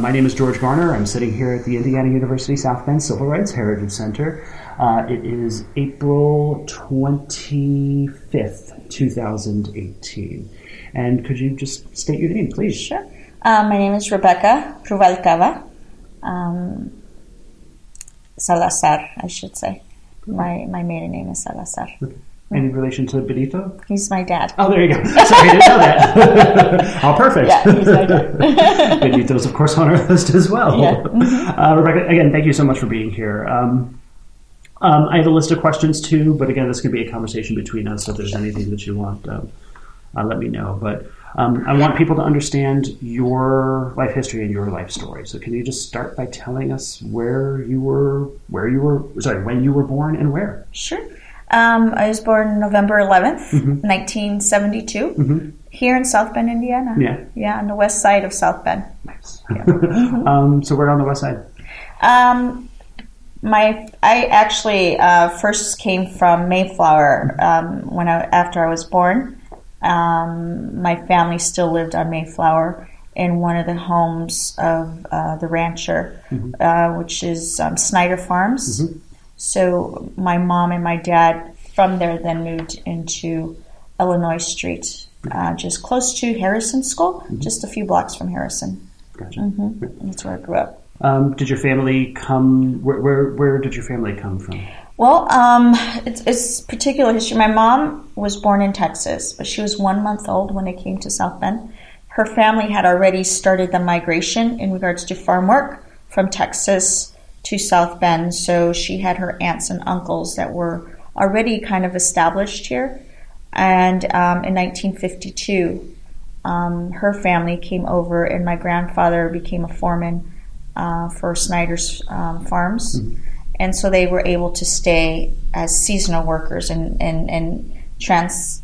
My name is George Garner. I'm sitting here at the Indiana University South Bend Civil Rights Heritage Center. Uh, it is April 25th, 2018. And could you just state your name, please? Sure. Uh, my name is Rebecca Ruvalcaba. Um, Salazar, I should say. My, my maiden name is Salazar. Okay. Any relation to Benito? He's my dad. Oh, there you go. Sorry, I didn't know that. oh, perfect. Yeah, he's my dad. Benito's, of course, on our list as well. Yeah. Mm-hmm. Uh, Rebecca, again, thank you so much for being here. Um, um, I have a list of questions too, but again, this can be a conversation between us. So if there's anything that you want, um, uh, let me know. But um, I want people to understand your life history and your life story. So can you just start by telling us where you were, where you were, sorry, when you were born and where? Sure. Um, I was born November 11th, Mm-hmm. 1972, here in South Bend, Indiana. Yeah. Yeah, on the west side of South Bend. Nice. um, so we're on the west side. Um, my I actually uh, first came from Mayflower um, when I after I was born. Um, my family still lived on Mayflower in one of the homes of uh, the rancher, uh, which is um, Snyder Farms. So my mom and my dad from there then moved into Illinois Street, uh, just close to Harrison School, just a few blocks from Harrison. Gotcha. Mm-hmm. That's where I grew up. Um, did your family come? Where, where where did your family come from? Well, um, it's, it's particular history. My mom was born in Texas, but she was one month old when it came to South Bend. Her family had already started the migration in regards to farm work from Texas to South Bend. So she had her aunts and uncles that were already kind of established here. And um, in 1952, um, her family came over, and my grandfather became a foreman uh, for Snyder's um, Farms. And so they were able to stay as seasonal workers and, and, and trans,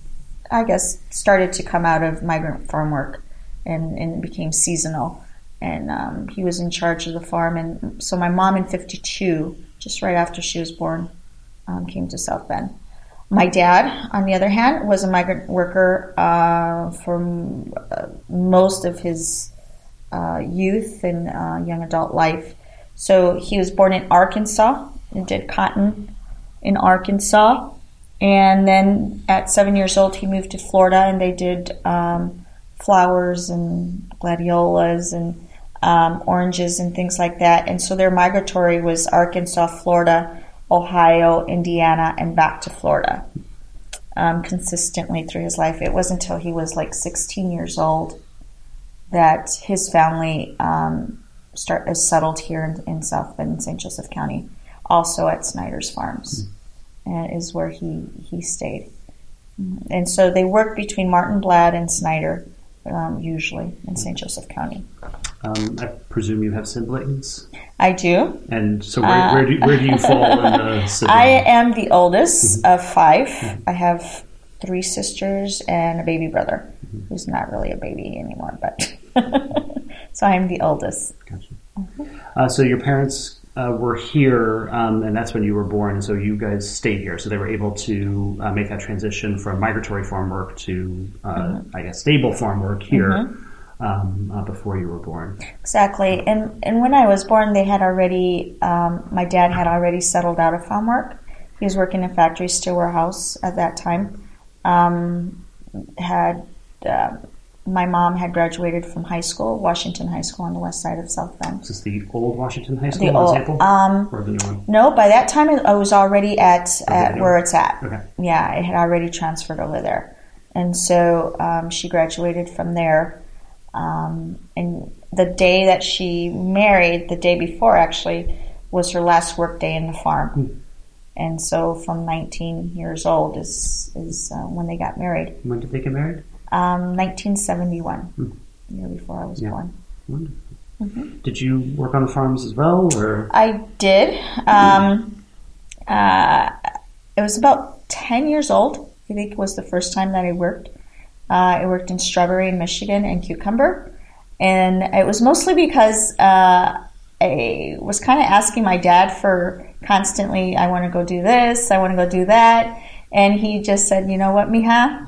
I guess, started to come out of migrant farm work and, and became seasonal. And um, he was in charge of the farm. And so my mom in 52, just right after she was born, um, came to South Bend. My dad, on the other hand, was a migrant worker uh, for uh, most of his uh, youth and uh, young adult life. So he was born in Arkansas and did cotton in Arkansas. And then at seven years old, he moved to Florida and they did um, flowers and gladiolas and um, oranges and things like that. And so their migratory was Arkansas, Florida, Ohio, Indiana, and back to Florida um, consistently through his life. It wasn't until he was like 16 years old that his family um, start is settled here in, in South Bend, St. Joseph County, also at Snyder's Farms, and is where he he stayed. And so they worked between Martin Blad and Snyder, um, usually in St. Joseph County. Um, I presume you have siblings, I do. and so where, where, do, where do you fall in the sibling? I am the oldest of five. I have three sisters and a baby brother, who's not really a baby anymore, but so I am the oldest. Gotcha. Uh, so your parents uh, were here, um, and that's when you were born, and so you guys stayed here. So they were able to uh, make that transition from migratory farm work to, uh, I guess, stable farm work here um, uh, before you were born. Exactly. And and when I was born, they had already. Um, my dad had already settled out of farm work. He was working in factory steel warehouse at that time. Um, had uh, my mom had graduated from high school, Washington High School on the west side of South Bend. Is this the old Washington High School old- example? um, or the new one? No, by that time I was already at, at where it's at. Okay. Yeah, it had already transferred over there, and so um, she graduated from there. Um, and the day that she married, the day before actually, was her last work day in the farm. And so, from 19 years old is is uh, when they got married. When did they get married? Um, 1971, year before I was Yeah. born. Wonderful. Did you work on the farms as well, or I did. Um, uh, it was about 10 years old, I think was the first time that I worked. Uh, I worked in strawberry in Michigan and cucumber. And it was mostly because uh, I was kind of asking my dad for constantly, I want to go do this, I want to go do that. And he just said, you know what, Mija?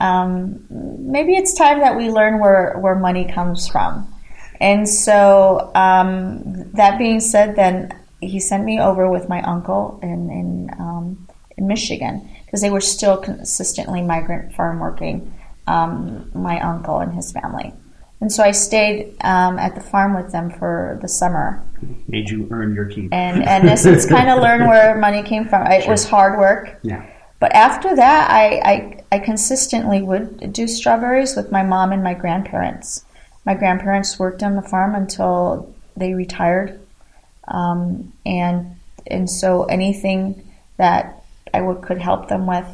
Um, maybe it's time that we learn where, where money comes from. And so, um, that being said, then he sent me over with my uncle in in, um, in Michigan because they were still consistently migrant farm working. Um, my uncle and his family, and so I stayed um, at the farm with them for the summer. Made you earn your keep, and and essence kind of learn where money came from. It sure. was hard work. Yeah. But after that, I, I I consistently would do strawberries with my mom and my grandparents. My grandparents worked on the farm until they retired, um, and and so anything that I would, could help them with,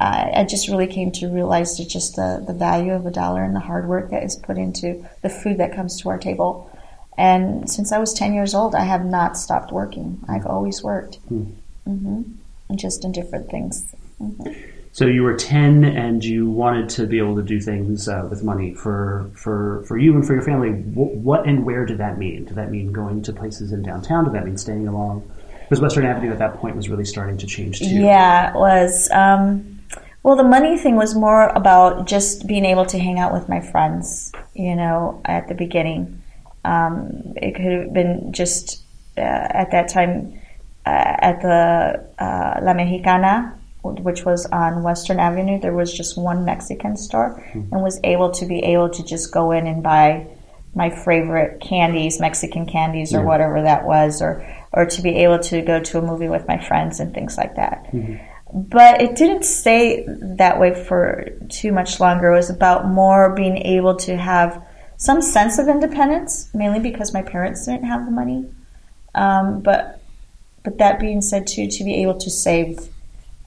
uh, I just really came to realize just the, the value of a dollar and the hard work that is put into the food that comes to our table. And since I was 10 years old, I have not stopped working. I've always worked, hmm. mm-hmm. just in different things. Mm-hmm. So you were 10 and you wanted to be able to do things uh, with money for, for, for you and for your family. What, what, and where did that mean? Did that mean going to places in downtown? Did that mean staying along? Because Western Avenue at that point was really starting to change too. Yeah, it was. Um, well, the money thing was more about just being able to hang out with my friends, you know, at the beginning. Um, it could have been just uh, at that time uh, at the uh, La Mexicana which was on Western Avenue, there was just one Mexican store mm-hmm. and was able to be able to just go in and buy my favorite candies, Mexican candies or yeah. whatever that was, or or to be able to go to a movie with my friends and things like that. Mm-hmm. But it didn't stay that way for too much longer. It was about more being able to have some sense of independence, mainly because my parents didn't have the money. Um, but but that being said, too, to be able to save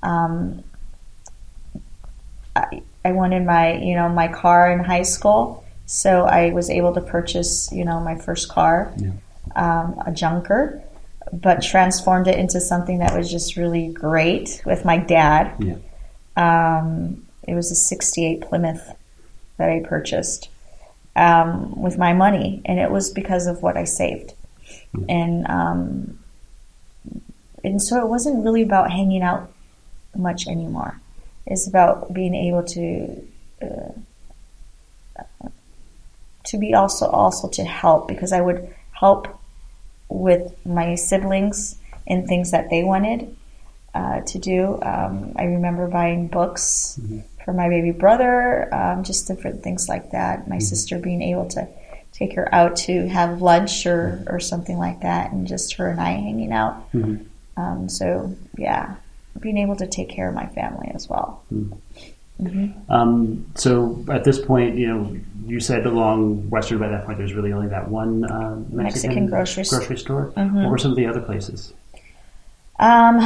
um, I, I wanted my, you know, my car in high school, so I was able to purchase, you know, my first car, yeah. um, a junker, but transformed it into something that was just really great with my dad. Yeah. Um, it was a '68 Plymouth that I purchased um, with my money, and it was because of what I saved, mm-hmm. and um, and so it wasn't really about hanging out much anymore. It's about being able to uh, to be also also to help because I would help with my siblings in things that they wanted uh, to do. Um, I remember buying books mm-hmm. for my baby brother, um, just different things like that. My mm-hmm. sister being able to take her out to have lunch or, or something like that, and just her and I hanging out. Mm-hmm. Um, so yeah, being able to take care of my family as well. Mm. Mm-hmm. Um, so at this point, you know, you said along Western by that point, there's really only that one uh, Mexican, Mexican grocery, grocery store. Mm-hmm. What were some of the other places? Um,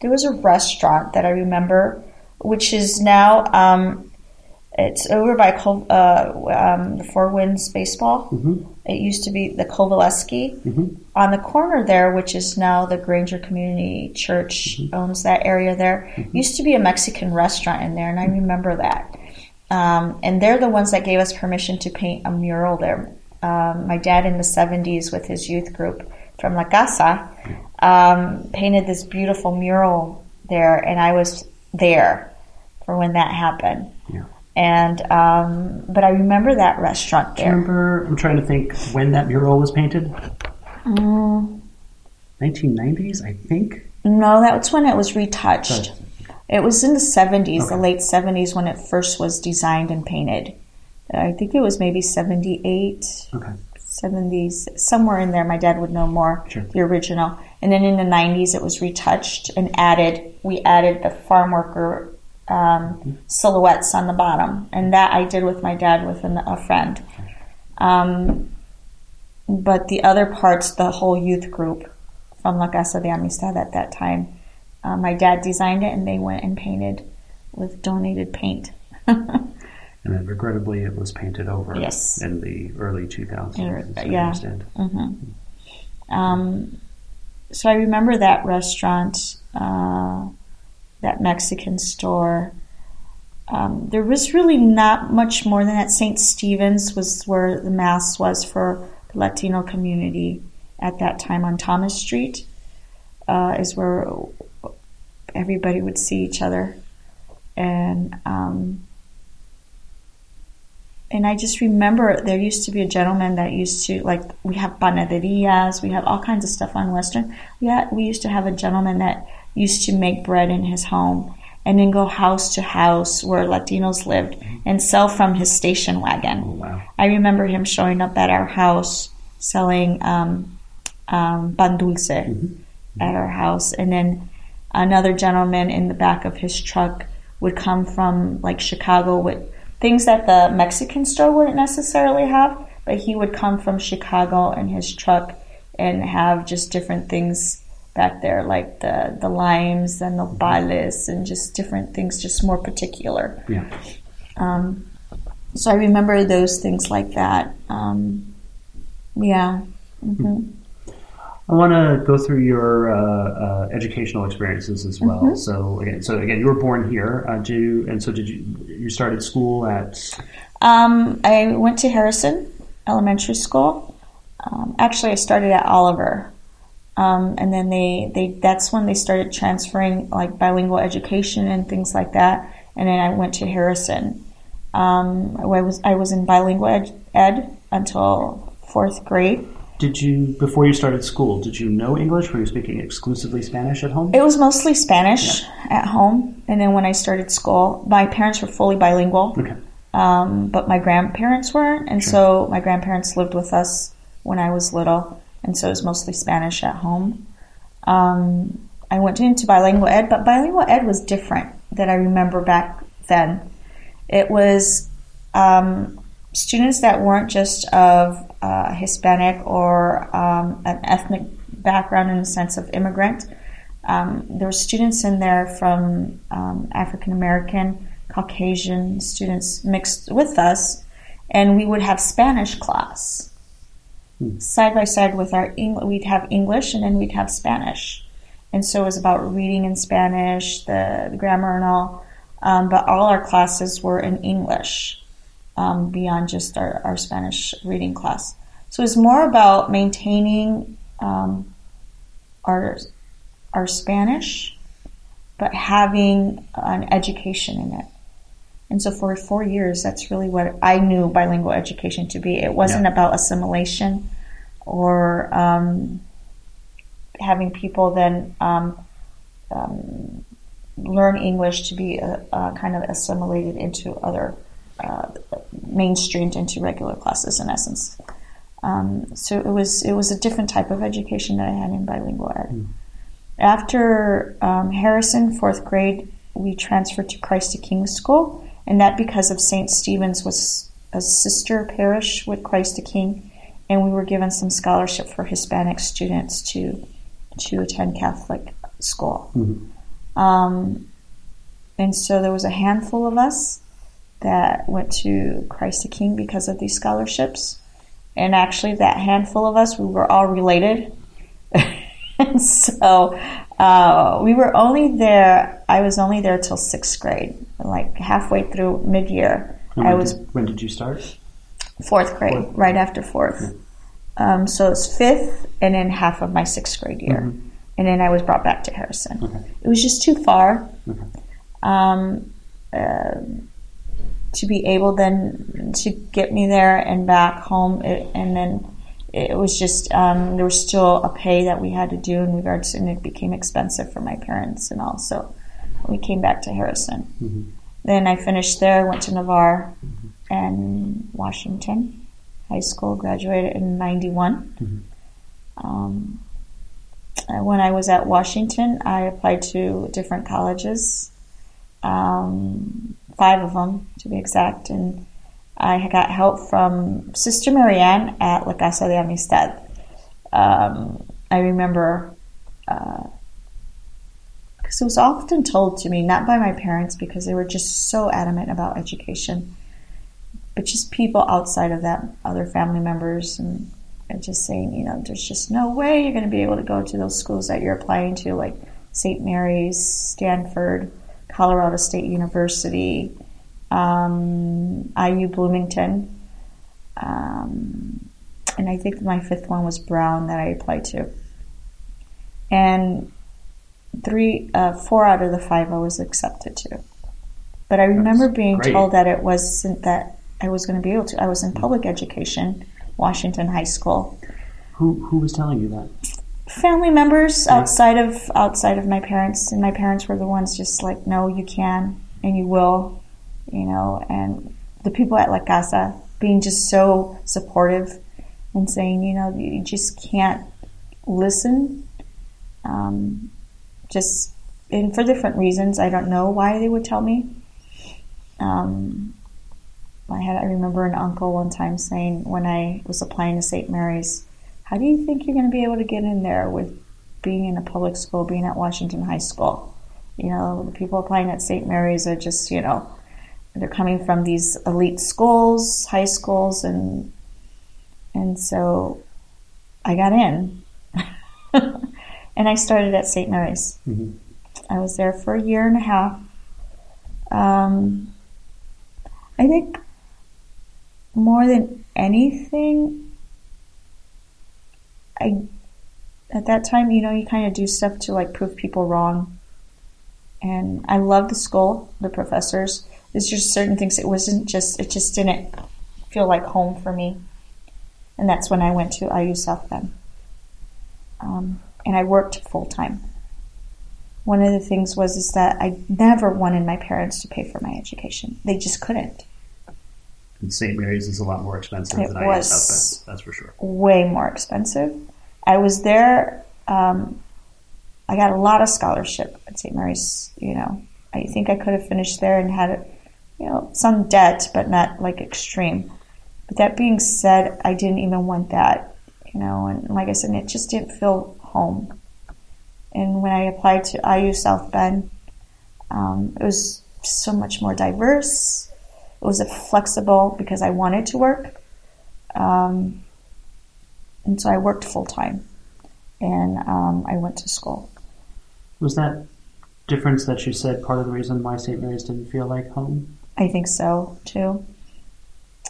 there was a restaurant that I remember, which is now um, it's over by Col- uh, um, the Four Winds Baseball. Mm-hmm. It used to be the Coveleski. Mm-hmm. On the corner there, which is now the Granger Community Church mm-hmm. owns that area there, mm-hmm. used to be a Mexican restaurant in there, and I remember that. Um, and they're the ones that gave us permission to paint a mural there. Um, my dad in the 70s with his youth group from La Casa um, painted this beautiful mural there, and I was there for when that happened. And um, but I remember that restaurant there. remember? I'm trying to think when that mural was painted. Mm. 1990s, I think. No, that's when it was retouched. It was in the 70s, okay. the late 70s, when it first was designed and painted. I think it was maybe 78, okay. 70s, somewhere in there. My dad would know more, sure. the original. And then in the 90s, it was retouched and added, we added the farm worker um, silhouettes on the bottom, and that I did with my dad with an, a friend. Um, but the other parts, the whole youth group from La Casa de Amistad at that time, uh, my dad designed it, and they went and painted with donated paint. and then, regrettably, it was painted over. Yes. in the early 2000s. yeah. Mm-hmm. Um, so I remember that restaurant. Uh, that Mexican store. Um, there was really not much more than that. St. Stephen's was where the mass was for the Latino community at that time on Thomas Street, uh, is where everybody would see each other. And um, and I just remember there used to be a gentleman that used to like we have panaderias, we have all kinds of stuff on Western. Yeah, we used to have a gentleman that used to make bread in his home and then go house to house where Latinos lived and sell from his station wagon. Oh, wow. I remember him showing up at our house selling um, um, pan dulce at our house, and then another gentleman in the back of his truck would come from like Chicago with things that the Mexican store wouldn't necessarily have, but he would come from Chicago in his truck and have just different things back there, like the the limes and the bales and just different things, just more particular. Yeah. Um, so I remember those things like that. Um, yeah. hmm I want to go through your uh, uh, educational experiences as well. Mm-hmm. So again, so again, you were born here. Uh, you, and so did you? You started school at Um, I went to Harrison Elementary School. Um, actually, I started at Oliver, um, and then they, they that's when they started transferring like bilingual education and things like that. And then I went to Harrison. Um, I was I was in bilingual ed, ed until fourth grade. Did you before you started school? Did you know English? Were you speaking exclusively Spanish at home? It was mostly Spanish at home, and then when I started school, my parents were fully bilingual. Okay. um, but my grandparents weren't, and so my grandparents lived with us when I was little, and so it was mostly Spanish at home. Um, I went into bilingual ed, but bilingual ed was different that I remember back then. It was um, students that weren't just of uh, Hispanic or um, an ethnic background in the sense of immigrant. Um, there were students in there from um, African American, Caucasian students mixed with us, and we would have Spanish class side by side with our English. We'd have English, and then we'd have Spanish, and so it was about reading in Spanish, the, the grammar and all. Um, but all our classes were in English, um, beyond just our, our Spanish reading class. So it was more about maintaining um, our our Spanish, but having an education in it. And so for four years, that's really what I knew bilingual education to be. It wasn't Yeah. about assimilation or um, having people then um, um, learn English to be uh, uh, kind of assimilated into other, uh, mainstreamed into regular classes in essence. Um, so it was it was a different type of education that I had in bilingual ed. After um, Harrison, fourth grade, we transferred to Christ the King School, and that because of St. Stephen's was a sister parish with Christ the King, and we were given some scholarship for Hispanic students to to attend Catholic school. Mhm. Um, and so there was a handful of us that went to Christ the King because of these scholarships. And actually, that handful of us, we were all related. and so uh, we were only there, I was only there till sixth grade, like halfway through mid year. I when was Did, when did you start? fourth grade, Fourth. right after fourth. Um, so it's fifth, and then half of my sixth grade year, Mhm. and then I was brought back to Harrison. Okay. It was just too far Okay. um, uh, to be able then to get me there and back home, it, and then it was just um, there was still a pay that we had to do in regards, and it became expensive for my parents and all. So we came back to Harrison. Mhm. Then I finished there, went to Navarre and Washington High School, graduated in 91. Mhm. Um, when I was at Washington, I applied to different colleges, um, five of them to be exact, and I got help from Sister Marianne at La Casa de Amistad. Um, I remember because it was often told to me, not by my parents, because they were just so adamant about education, but just people outside of that, other family members, and, and just saying, you know, there's just no way you're going to be able to go to those schools that you're applying to, like St. Mary's, Stanford, Colorado State University, um, IU Bloomington, um, and I think my fifth one was Brown that I applied to. And three, uh, four out of the five I was accepted to. But I remember being great. told that it wasn't that I was going to be able to. I was in public education, Washington High School. Who who was telling you that? Family members outside of outside of my parents, and my parents were the ones just like, no, you can and you will, you know. And the people at La Casa being just so supportive and saying, you know, you just can't listen. Um, just and for different reasons. I don't know why they would tell me. Um, I had I remember an uncle one time saying when I was applying to St. Mary's, how do you think you're going to be able to get in there with being in a public school, being at Washington High School? You know, the people applying at St. Mary's are just, you know, they're coming from these elite schools, high schools, and and so I got in, and I started at St. Mary's. Mm-hmm. I was there for a year and a half. Um, I think more than anything, I at that time, you know, you kind of do stuff to like prove people wrong. And I love the school, the professors. There's just certain things. It wasn't just. It just didn't feel like home for me. And that's when I went to IU South Bend. Um, and I worked full time. One of the things was is that I never wanted my parents to pay for my education. They just couldn't. And St. Mary's is a lot more expensive It than I was. South Bend. That's for sure. way more expensive. I was there. Um, I got a lot of scholarship at St. Mary's. You know, I think I could have finished there and had, you know, some debt, but not like extreme. But that being said, I didn't even want that. You know, and like I said, it just didn't feel home. And when I applied to IU South Bend, um, it was so much more diverse. It was flexible because I wanted to work. Um, and so I worked full time, and um, I went to school. Was that difference that you said part of the reason why St. Mary's didn't feel like home? I think so too.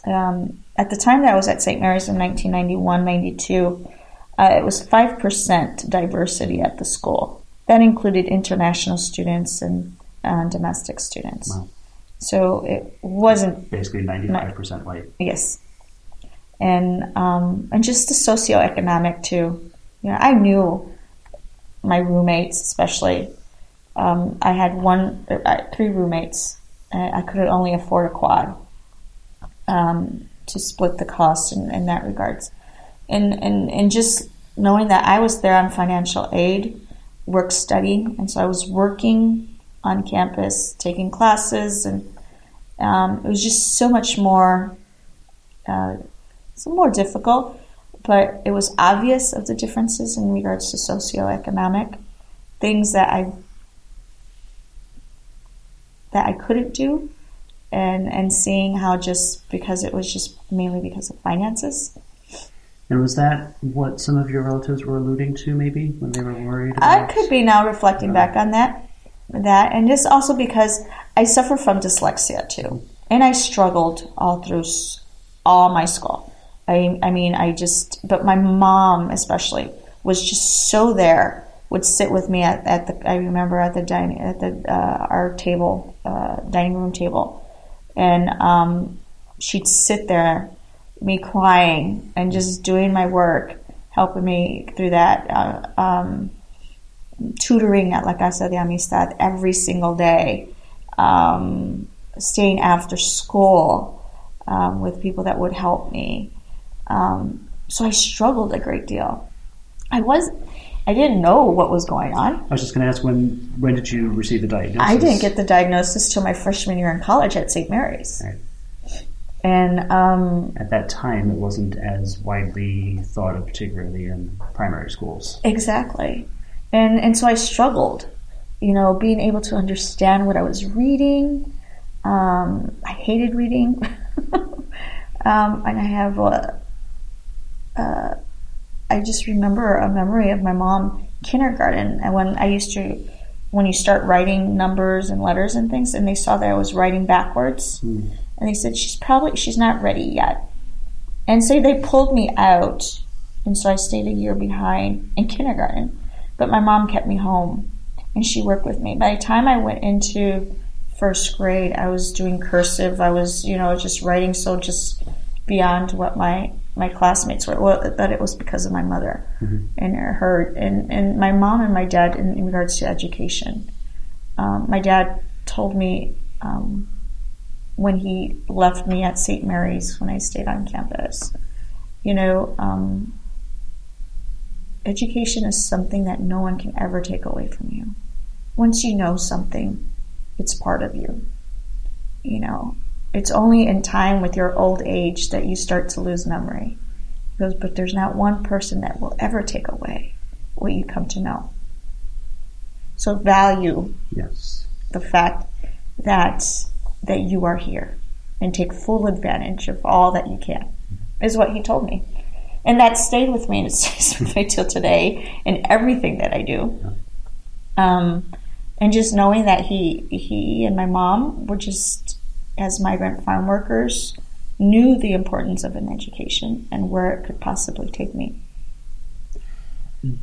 Um, at the time that I was at St. Mary's in 1991 92, uh, it was 5% diversity at the school. That included international students and uh, domestic students. Wow. So it wasn't Basically, ninety-five percent white. Yes, and um, and just the socioeconomic too. You know, I knew my roommates, especially. Um, I had one, uh, three roommates. And I could only afford a quad um, to split the cost in, in that regards, and and and just knowing that I was there on financial aid, work study, and so I was working on campus, taking classes, and um, it was just so much more, uh, more difficult. But it was obvious of the differences in regards to socioeconomic things that I that I couldn't do, and and seeing how just because it was just mainly because of finances. And was that what some of your relatives were alluding to, maybe when they were worried? I could be now reflecting uh-huh. back on that, that, and just also because I suffer from dyslexia too, and I struggled all through all my school. I, I mean, I just, but my mom especially was just so there. Would sit with me at, at the. I remember at the dining at the uh, our table, uh, dining room table, and um, she'd sit there, me crying and just doing my work, helping me through that. Uh, um, tutoring at La Casa de Amistad every single day, um, staying after school um, with people that would help me. Um, so I struggled a great deal. I was, I didn't know what was going on. I was just going to ask when when did you receive the diagnosis? I didn't get the diagnosis till my freshman year in college at St. Mary's. Right. And um, At that time, it wasn't as widely thought of, particularly in primary schools. Exactly. And and so I struggled, you know, being able to understand what I was reading. Um, I hated reading. um, and I have a, uh, I just remember a memory of my mom kindergarten and when I used to when you start writing numbers and letters and things and they saw that I was writing backwards Hmm. and they said she's probably she's not ready yet. And so they pulled me out and so I stayed a year behind in kindergarten. But my mom kept me home and she worked with me. By the time I went into first grade, I was doing cursive. I was, you know, just writing so just beyond what my my classmates were. Well, that it was because of my mother Mhm. and her and and my mom and my dad in, in regards to education. Um, my dad told me um, when he left me at St. Mary's when I stayed on campus, you know, um, education is something that no one can ever take away from you. Once you know something, it's part of you. You know, it's only in time with your old age that you start to lose memory. He goes, but there's not one person that will ever take away what you come to know. So value Yes. the fact that that you are here and take full advantage of all that you can is what he told me and that stayed with me and it stays with me till today in everything that i do um, and just knowing that he he and my mom were just as migrant farm workers knew the importance of an education and where it could possibly take me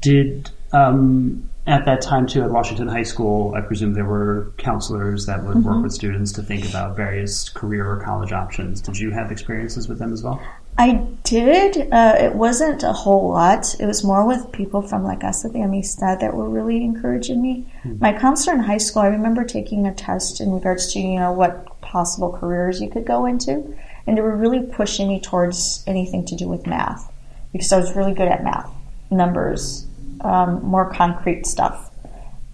Did um, at that time too at Washington High School, I presume there were counselors that would work with students to think about various career or college options. Did you have experiences with them as well? I did. Uh, it wasn't a whole lot. It was more with people from La Casa de Amistad that were really encouraging me. My counselor in high school, I remember taking a test in regards to, you know, what possible careers you could go into. And they were really pushing me towards anything to do with math because I was really good at math, numbers, um, more concrete stuff.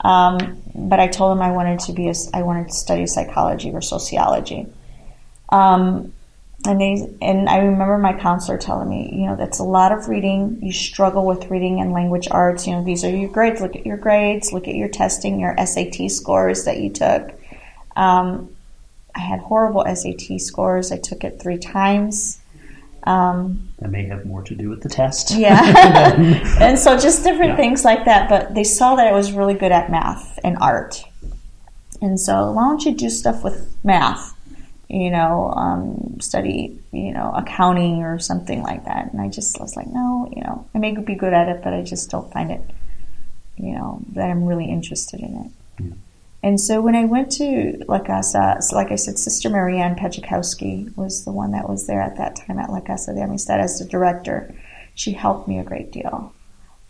Um, but I told them I wanted to be a, I wanted to study psychology or sociology. Um, and they and I remember my counselor telling me, you know, that's a lot of reading. You struggle with reading and language arts. You know, these are your grades. Look at your grades. Look at your testing, your SAT scores that you took. Um, I had horrible SAT scores. I took it three times. Um, That may have more to do with the test. yeah. and so just different Yeah. things like that. But they saw that I was really good at math and art. And so why don't you do stuff with math? You know, um, study, you know, accounting or something like that. And I just was like, no, you know, I may be good at it, but I just don't find it, you know, that I'm really interested in it. Yeah. And so when I went to La Casa, like I said, Sister Marianne Pejikowski was the one that was there at that time at La Casa de Amistad as the director. She helped me a great deal,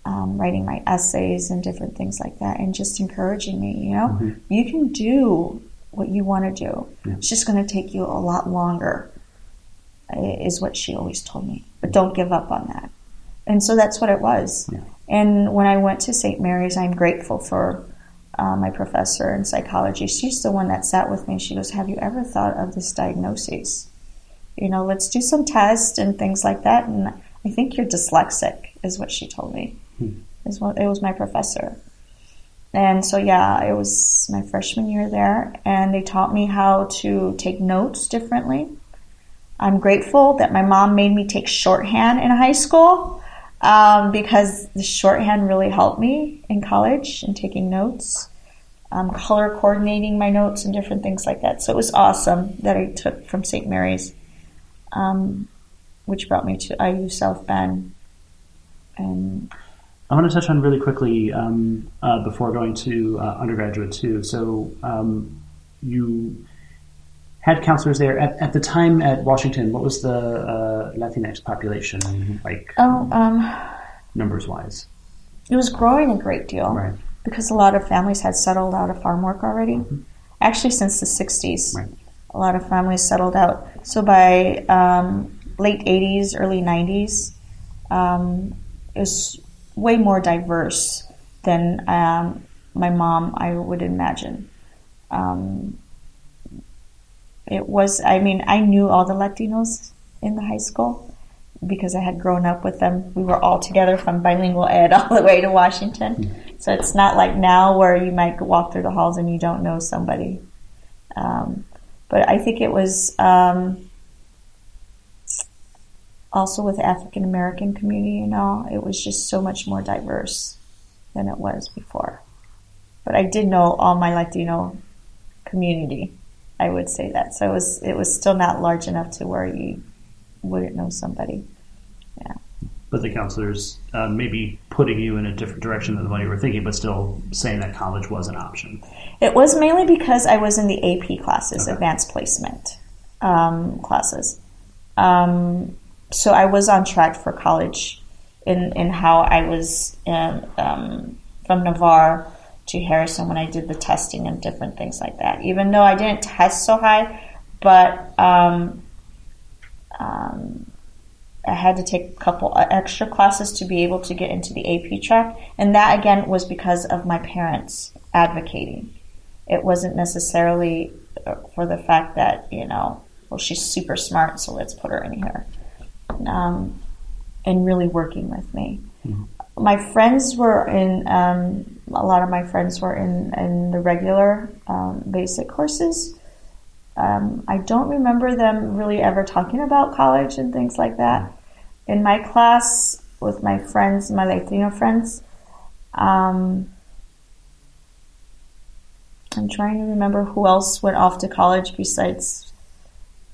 um, writing my essays and different things like that, and just encouraging me. You know, Mhm. you can do what you want to do. Yeah. It's just going to take you a lot longer, is what she always told me. But don't give up on that. And so that's what it was. Yeah. And when I went to St. Mary's, I'm grateful for uh, my professor in psychology. She's the one that sat with me. She goes, Have you ever thought of this diagnosis? You know, let's do some tests and things like that. And I think you're dyslexic, is what she told me. Hmm. Is what it was my professor. And so, yeah, it was my freshman year there, and they taught me how to take notes differently. I'm grateful that my mom made me take shorthand in high school um, because the shorthand really helped me in college and taking notes, um, color coordinating my notes and different things like that. So it was awesome that I took from St. Mary's, um, which brought me to IU South Bend. And I want to touch on really quickly um, uh, before going to uh, undergraduate too. So um, you had counselors there at, at the time at Washington. What was the uh, Latinx population like, oh, um, numbers wise? it was growing a great deal. Right. because a lot of families had settled out of farm work already. Actually, since the 60s, Right. a lot of families settled out. So by um, late 80s, early 90s, um, it was way more diverse than um, my mom, I would imagine. Um, it was, I mean, I knew all the Latinos in the high school because I had grown up with them. We were all together from bilingual ed all the way to Washington. So it's not like now where you might walk through the halls and you don't know somebody. Um, but I think it was um, also with African American community and all, it was just so much more diverse than it was before. But I did know all my Latino community. I would say that. So it was it was still not large enough to where you wouldn't know somebody. Yeah. But the counselors uh, maybe putting you in a different direction than the one you were thinking, but still saying that college was an option? It was mainly because I was in the AP classes, Okay. advanced placement um, classes. Um, so I was on track for college in, in how I was in, um, from Navarre to Harrison when I did the testing and different things like that. Even though I didn't test so high, but um, um, I had to take a couple extra classes to be able to get into the AP track, and that again was because of my parents advocating. It wasn't necessarily uh, for the fact that you know, well, she's super smart, so let's put her in here, um, and really working with me. My friends were in. A lot of my friends were in in the regular um, basic courses. Um, I don't remember them really ever talking about college and things like that. In my class with my friends, my Latino friends, um, I'm trying to remember who else went off to college besides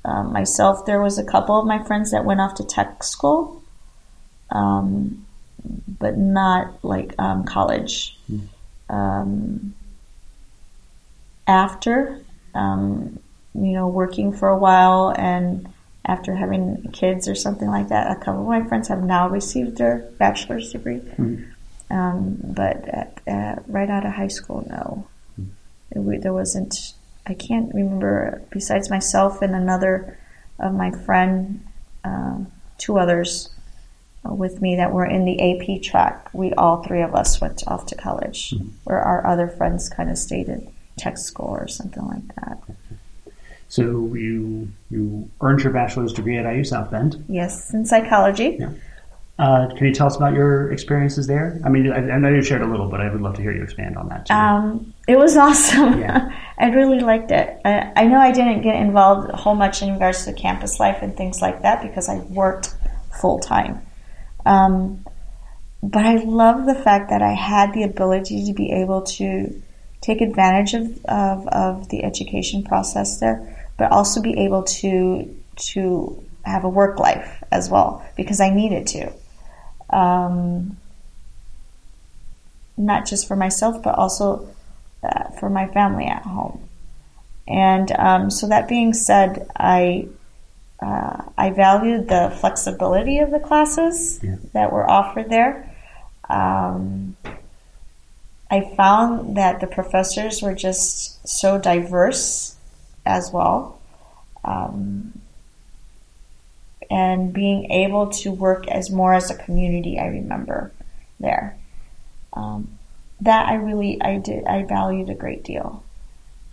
um, myself. There was a couple of my friends that went off to tech school, um, but not like um, college. Um, after, um, you know, working for a while and after having kids or something like that, a couple of my friends have now received their bachelor's degree. Um, but at, at, right out of high school, no. It, there wasn't, I can't remember, besides myself and another of my friend, um, two others uh, with me that were in the AP track, we all three of us went off to college, where our other friends kind of stayed in tech school or something like that. So you you earned your bachelor's degree at IU South Bend. Yes, in psychology. Yeah. Uh, can you tell us about your experiences there? I mean, I, I know you shared a little, but I would love to hear you expand on that too. Um, it was awesome. Yeah. I really liked it. I, I know I didn't get involved a whole much in regards to campus life and things like that because I worked full time. Um, but I love the fact that I had the ability to be able to take advantage of, of, of the education process there, but also be able to to have a work life as well because I needed to. Um, not just for myself, but also uh, for my family at home. And um, so that being said, I uh, I valued the flexibility of the classes Yeah. that were offered there. Um, I found that the professors were just so diverse as well. Um, and being able to work as more as a community, I remember there. Um, that I really I did I valued a great deal.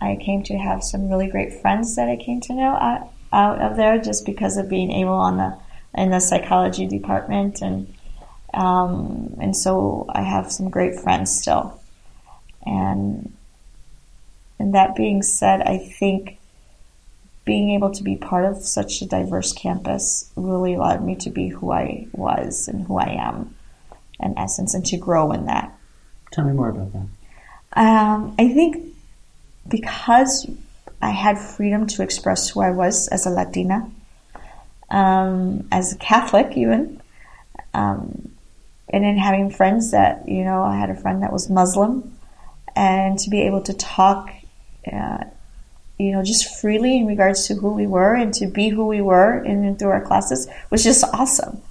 I came to have some really great friends that I came to know out of there just because of being able on the in the psychology department and um, and so I have some great friends still. And and that being said, I think being able to be part of such a diverse campus really allowed me to be who I was and who I am in essence and to grow in that. Tell me more about that. Um, I think because I had freedom to express who I was as a Latina, um, as a Catholic, even, um, and then having friends that, you know, I had a friend that was Muslim, and to be able to talk, uh, you know, just freely in regards to who we were and to be who we were in and through our classes was just awesome,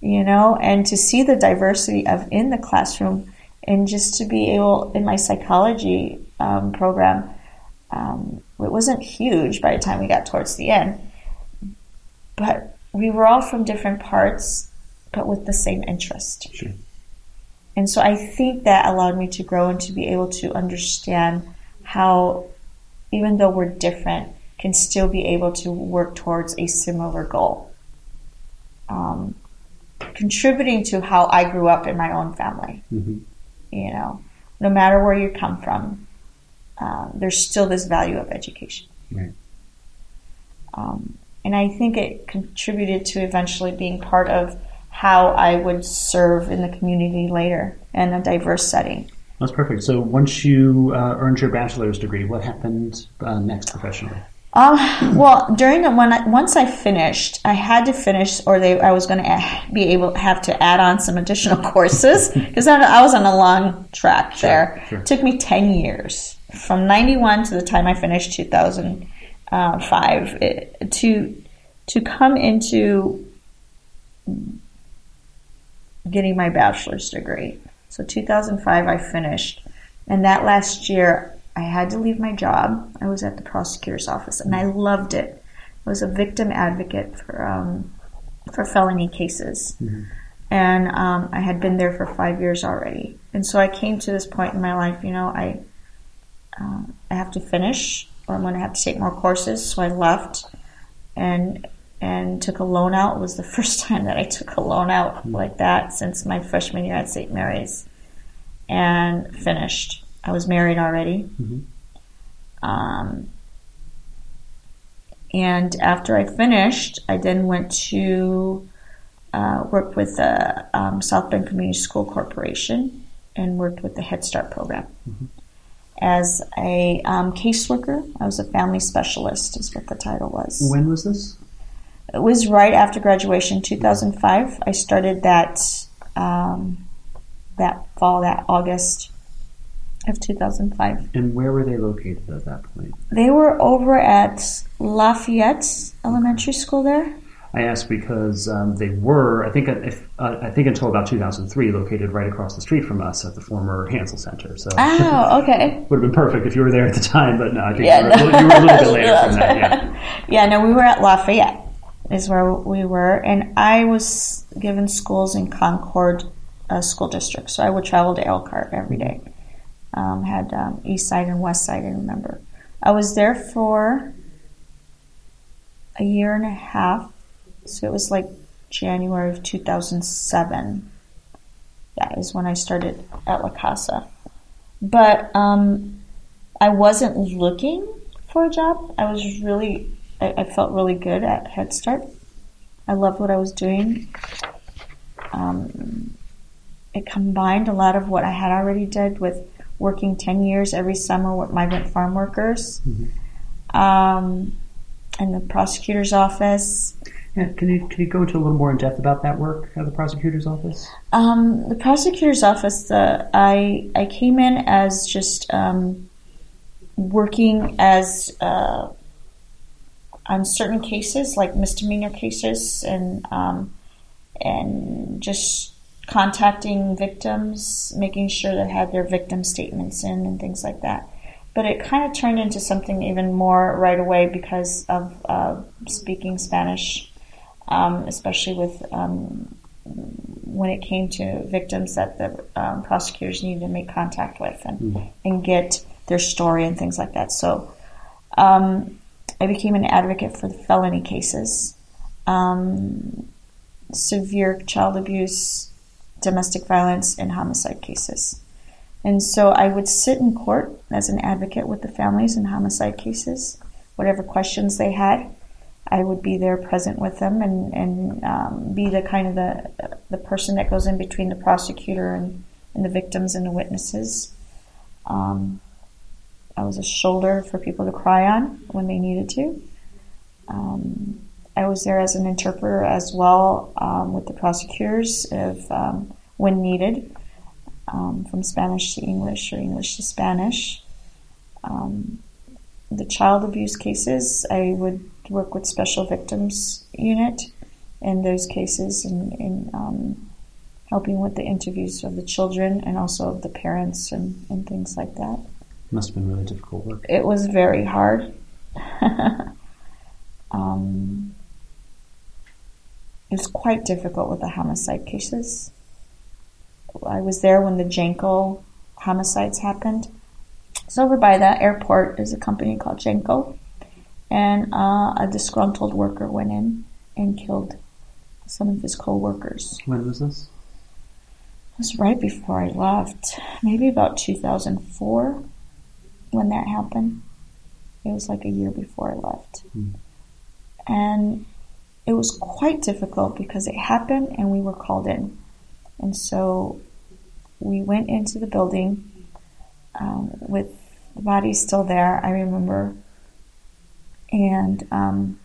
you know, and to see the diversity of in the classroom and just to be able in my psychology um, program um, it wasn't huge by the time we got towards the end but we were all from different parts but with the same interest. Sure. and so i think that allowed me to grow and to be able to understand how even though we're different can still be able to work towards a similar goal. Um, contributing to how i grew up in my own family. Hmm you know, no matter where you come from, uh, there's still this value of education. Right. Um, and I think it contributed to eventually being part of how I would serve in the community later in a diverse setting. That's perfect. So once you uh, earned your bachelor's degree, what happened uh, next professionally? Um, well, during the when I, once I finished, I had to finish, or they I was going to be able have to add on some additional courses because I, I was on a long track Sure, there. sure. It took me ten years from ninety one to the time I finished two thousand five it- to to come into getting my bachelor's degree. So 2005 I finished, and that last year I had to leave my job. I was at the prosecutor's office, and I loved it. I was a victim advocate for um, for felony cases, and um, I had been there for five years already. And so I came to this point in my life. You know, I uh, I have to finish, or I'm going to have to take more courses. So I left, and and took a loan out. It was the first time that I took a loan out like that since my freshman year at St. Mary's, and finished. I was married already. Mhm. Um, and after I finished, I then went to uh, work with the um, South Bend Community School Corporation and worked with the Head Start program. As a um, caseworker, I was a family specialist, is what the title was. When was this? It was right after graduation, 2005. I started that um, that fall, that August of 2005. And where were they located at that point? They were over at Lafayette Elementary School there. I ask because um, they were, I think, if, uh, I think until about 2003, located right across the street from us at the former Hansel Center. So Oh, okay. would have been perfect if you were there at the time, but no, I think Yeah, you, were, no. you were a little bit later from that. Yeah. yeah, no, we were at Lafayette, is where we were, and I was given schools in Concord uh, School District, so I would travel to Elkhart every day. Um, had um, East Side and West Side, I remember. I was there for a year and a half, so it was like January of 2007. That is when I started at La Casa. But um, I wasn't looking for a job. I was really, I, I felt really good at Head Start. I loved what I was doing. Um, it combined a lot of what I had already did with working 10 years every summer with migrant farm workers um, in the prosecutor's office. Yeah, Can you can you go into a little more in depth about that work at the prosecutor's office? Um, the prosecutor's office, the, I, I came in as just um, working as uh, on certain cases, like misdemeanor cases, and um, and just contacting victims, making sure they had their victim statements in and things like that. But it kind of turned into something even more right away because of uh, speaking Spanish, um, especially with um, when it came to victims that the um, prosecutors needed to make contact with and, and get their story and things like that. So um, I became an advocate for the felony cases, um, severe child abuse, domestic violence, and homicide cases. And so I would sit in court as an advocate with the families in homicide cases, whatever questions they had. I would be there present with them and, and um, be the kind of the, the person that goes in between the prosecutor and, and the victims and the witnesses. Um, I was a shoulder for people to cry on when they needed to. Um, I was there as an interpreter as well um, with the prosecutors if um, when needed, um, from Spanish to English or English to Spanish. The child abuse cases, I would work with special victims unit in those cases and, in um, helping with the interviews of the children and also of the parents and, and things like that. Must have been really difficult work. It was very hard. um, it was quite difficult with the homicide cases. I was there when the Janko homicides happened. It's over by the airport. There's a company called Janko, and uh, a disgruntled worker went in and killed some of his co-workers. When was this? It was right before I left, maybe about 2004 when that happened. It was like a year before I left. Hmm. And it was quite difficult because it happened and we were called in. And so we went into the building um, with the body still there, I remember. And um,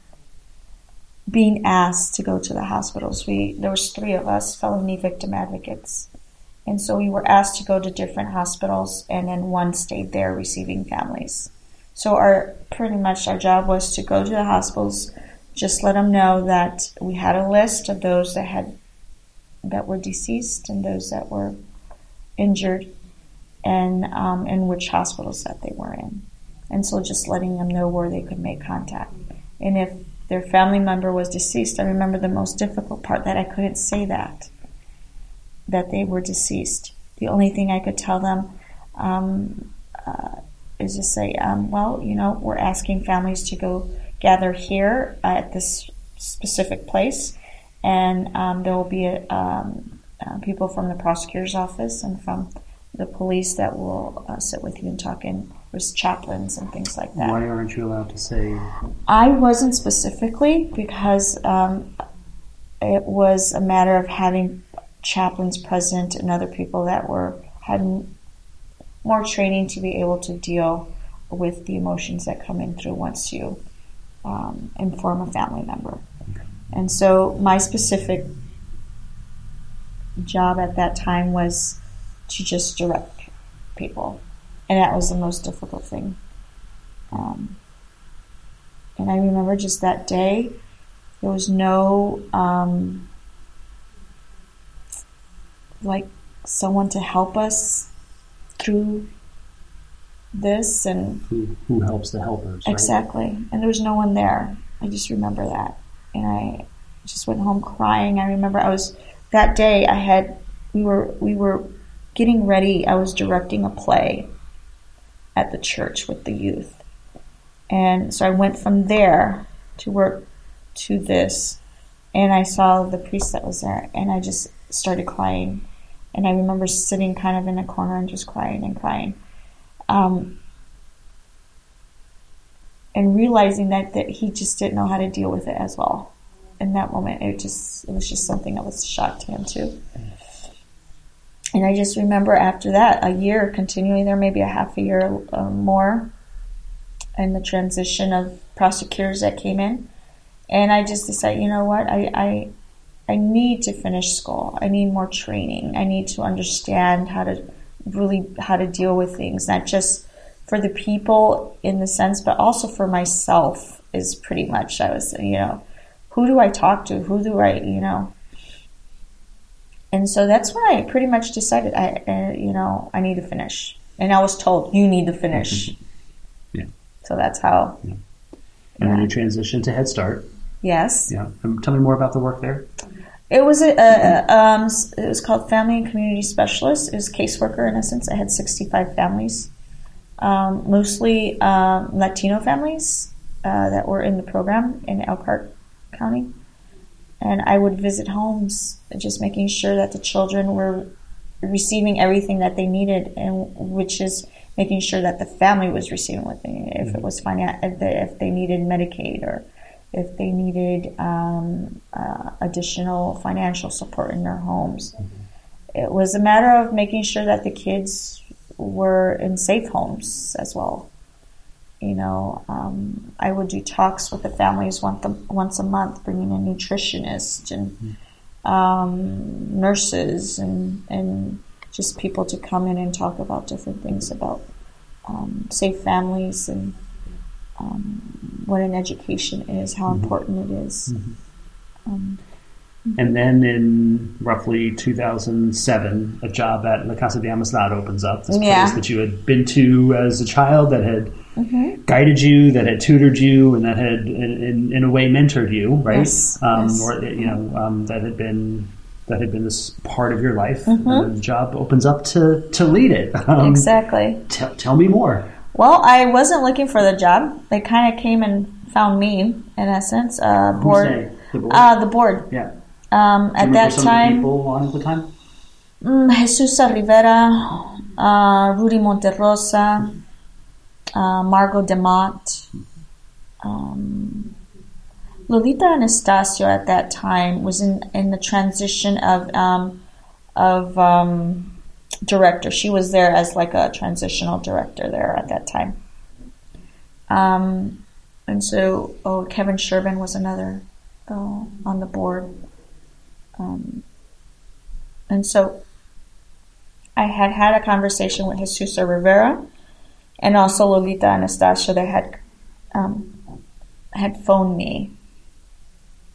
being asked to go to the hospitals. We there was three of us, felony victim advocates, and so we were asked to go to different hospitals, and then one stayed there receiving families. So our pretty much our job was to go to the hospitals, just let them know that we had a list of those that had that were deceased and those that were injured, and um, in which hospitals that they were in, and so just letting them know where they could make contact, and if their family member was deceased, I remember the most difficult part that I couldn't say that that they were deceased. The only thing I could tell them um, uh, is just say, um, well, you know, we're asking families to go gather here at this specific place, and um, there will be a, um, uh, people from the prosecutor's office and from the police that will uh, sit with you and talk in with chaplains and things like that. Why aren't you allowed to say? I wasn't specifically because um, it was a matter of having chaplains present and other people that were had more training to be able to deal with the emotions that come in through once you um, inform a family member. And so my specific job at that time was to just direct people, and that was the most difficult thing. Um, and I remember just that day, there was no um, like someone to help us through this and Who, who helps the helpers? Right? exactly and there was no one there i just remember that and i just went home crying i remember i was that day i had we were we were getting ready i was directing a play at the church with the youth and so i went from there to work to this and i saw the priest that was there and i just started crying and i remember sitting kind of in a corner and just crying and crying um, and realizing that, that he just didn't know how to deal with it as well. In that moment, it just it was just something that was a shock to him too. And I just remember after that, a year continuing there, maybe a half a year uh, more, and the transition of prosecutors that came in, and I just decided, you know what, I, I I need to finish school. I need more training. I need to understand how to really how to deal with things, not just for the people in the sense, but also for myself. Is pretty much I was you know, who do I talk to? Who do I you know? And so that's when I pretty much decided I uh, you know I need to finish, and I was told you need to finish. Yeah. So that's how. And then you transition to Head Start. Yes. Yeah. Um, tell me more about the work there. It was a, a, a um, it was called Family and Community Specialist. It was caseworker in essence. I had sixty five families, um, mostly um, Latino families uh, that were in the program in Elkhart County, and I would visit homes, just making sure that the children were receiving everything that they needed, and which is making sure that the family was receiving what they needed. If it was finan- if they, needed Medicaid or if they needed um, uh, additional financial support in their homes. It was a matter of making sure that the kids were in safe homes as well. You know, um, I would do talks with the families once a, once a month, bringing a nutritionist and um, nurses and and just people to come in and talk about different things about um, safe families and um, what an education is, how important it is. Um, And then in roughly 2007, a job at La Casa de Amistad opens up. This Yeah. place that you had been to as a child that had mhm. guided you, that had tutored you, and that had, in, in, in a way, mentored you, right? Yes, Um, yes. Or you know, um, that had been that had been this part of your life. Mhm. And the job opens up to to lead it. Um, Exactly. Tell, tell me more. Well, I wasn't looking for the job. They kind of came and found me, in essence. Uh, Who's board. The board? Uh, the board. yeah. Um, at that some of the time, people on at the time. mm, Jesus Rivera, uh, Rudy Monterrosa, uh, Margot Demott, um, Lolita Anastasio at that time was in, in the transition of um, of um, director. She was there as like a transitional director there at that time. Um, and so oh, Kevin Sherman was another uh, on the board. Um, and so I had had a conversation with Jesusa Rivera and also Lolita Anastasia that had um, had phoned me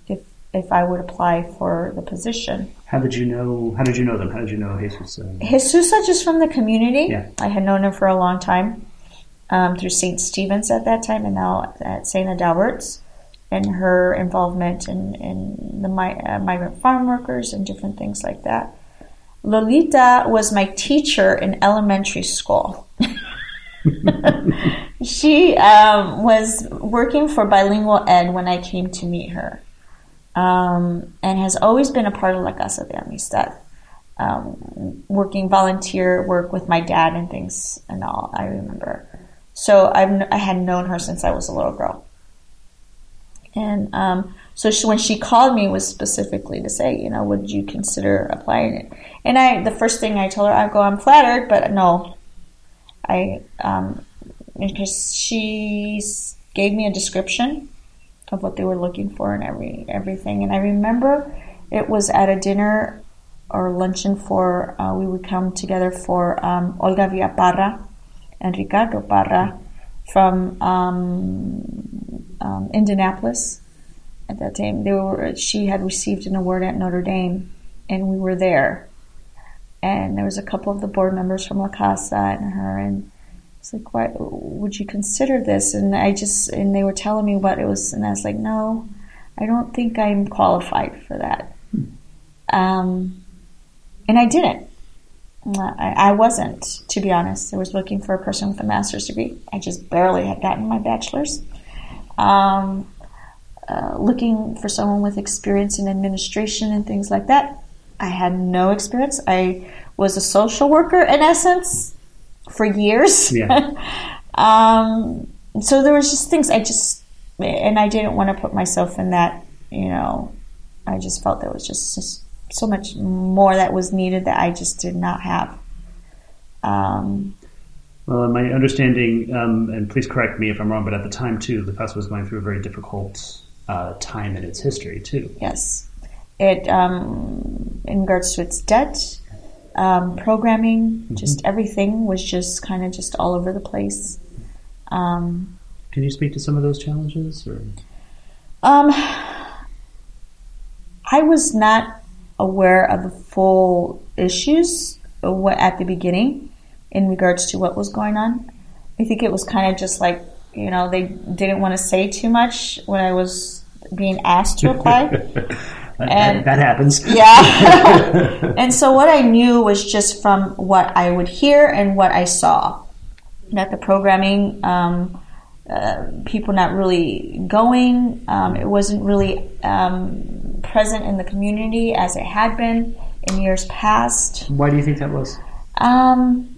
if if I would apply for the position. How did you know? How did you know them? How did you know Jesus? Uh, Jesusa just from the community. Yeah. I had known him for a long time um, through St. Stephen's at that time and now at St. Adalbert's and her involvement in, in the mi- uh, migrant farm workers and different things like that. Lolita was my teacher in elementary school. she um, was working for Bilingual Ed when I came to meet her um, and has always been a part of La Casa de Amistad. Um, working volunteer work with my dad and things and all, I remember. So I've, I had known her since I was a little girl. And um, so she, when she called me was specifically to say, you know, would you consider applying it? And I, the first thing I told her, I go, I'm flattered, but no. I, um, because she gave me a description of what they were looking for and every everything. And I remember it was at a dinner or luncheon for uh, we would come together for um, Olga Villa Parra and Ricardo Parra from um, um, Indianapolis. At that time, they were she had received an award at Notre Dame, and we were there. And there was a couple of the board members from La Casa and her, and it's like, why would you consider this? And I just, and they were telling me what it was, and I was like, no, I don't think I'm qualified for that. Um, and I didn't. I, I wasn't, to be honest. I was looking for a person with a master's degree. I just barely had gotten my bachelor's. Um, uh, looking for someone with experience in administration and things like that. I had no experience. I was a social worker in essence for years. Yeah. um, so there was just things I just, and I didn't want to put myself in that, you know, I just felt there was just, just so much more that was needed that I just did not have. Um, well, my understanding, um, and please correct me if I'm wrong, but at the time too, the Casa was going through a very difficult uh, time in its history too. Yes. It, um, in regards to its debt, um, programming, just everything was just kind of just all over the place. Um, Can you speak to some of those challenges? Or um, I was not aware of the full issues at the beginning in regards to what was going on. I think it was kind of just like, you know, they didn't want to say too much when I was being asked to apply. that, And- that happens. Yeah. and so what I knew was just from what I would hear and what I saw. That the programming, um, uh, people not really going, um, it wasn't really um, present in the community as it had been in years past. Why do you think that was? Um,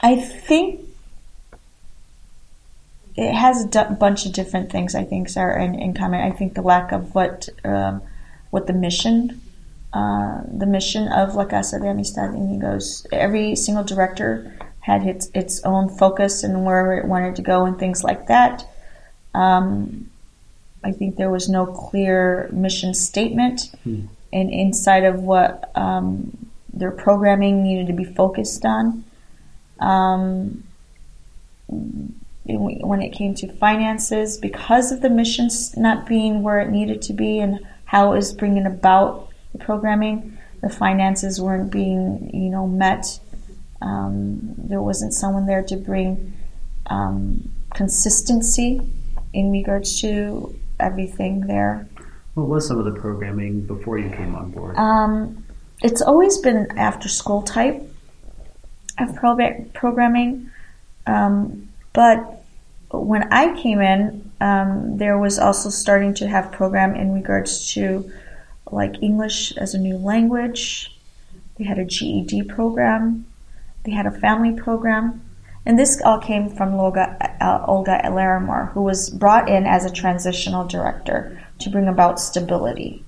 I think it has a d- bunch of different things. I think are in, in common. I think the lack of what um, what the mission, uh, the mission of La Casa de Amistad Inigos. Every single director had its its own focus and where it wanted to go and things like that. Um, I think there was no clear mission statement, Hmm. and inside of what um, their programming needed to be focused on. When it came to finances, because of the missions not being where it needed to be and how it was bringing about the programming, the finances weren't being, you know, met. Um, there wasn't someone there to bring um, consistency in regards to everything there. What was some of the programming before you came on board? Um, it's always been after school type of program- programming, um, but when I came in, um, there was also starting to have program in regards to like English as a new language. They had a GED program. They had a family program. And this all came from Olga, uh, Olga Larimore, who was brought in as a transitional director to bring about stability.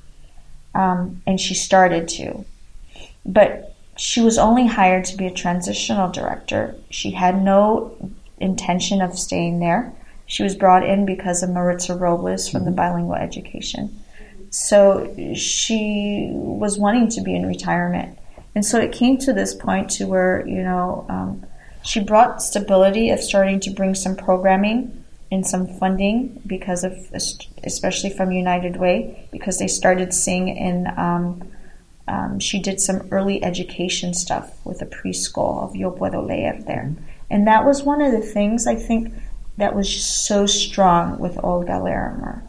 Um, and she started to. But she was only hired to be a transitional director. She had no intention of staying there. She was brought in because of Maritza Robles from the bilingual education. So she was wanting to be in retirement. And so it came to this point to where, you know, um, she brought stability of starting to bring some programming and some funding because of, especially from United Way, because they started seeing in, um, um, she did some early education stuff with a preschool of Yo Puedo Leer there. And that was one of the things I think that was so strong with Olga Larimer.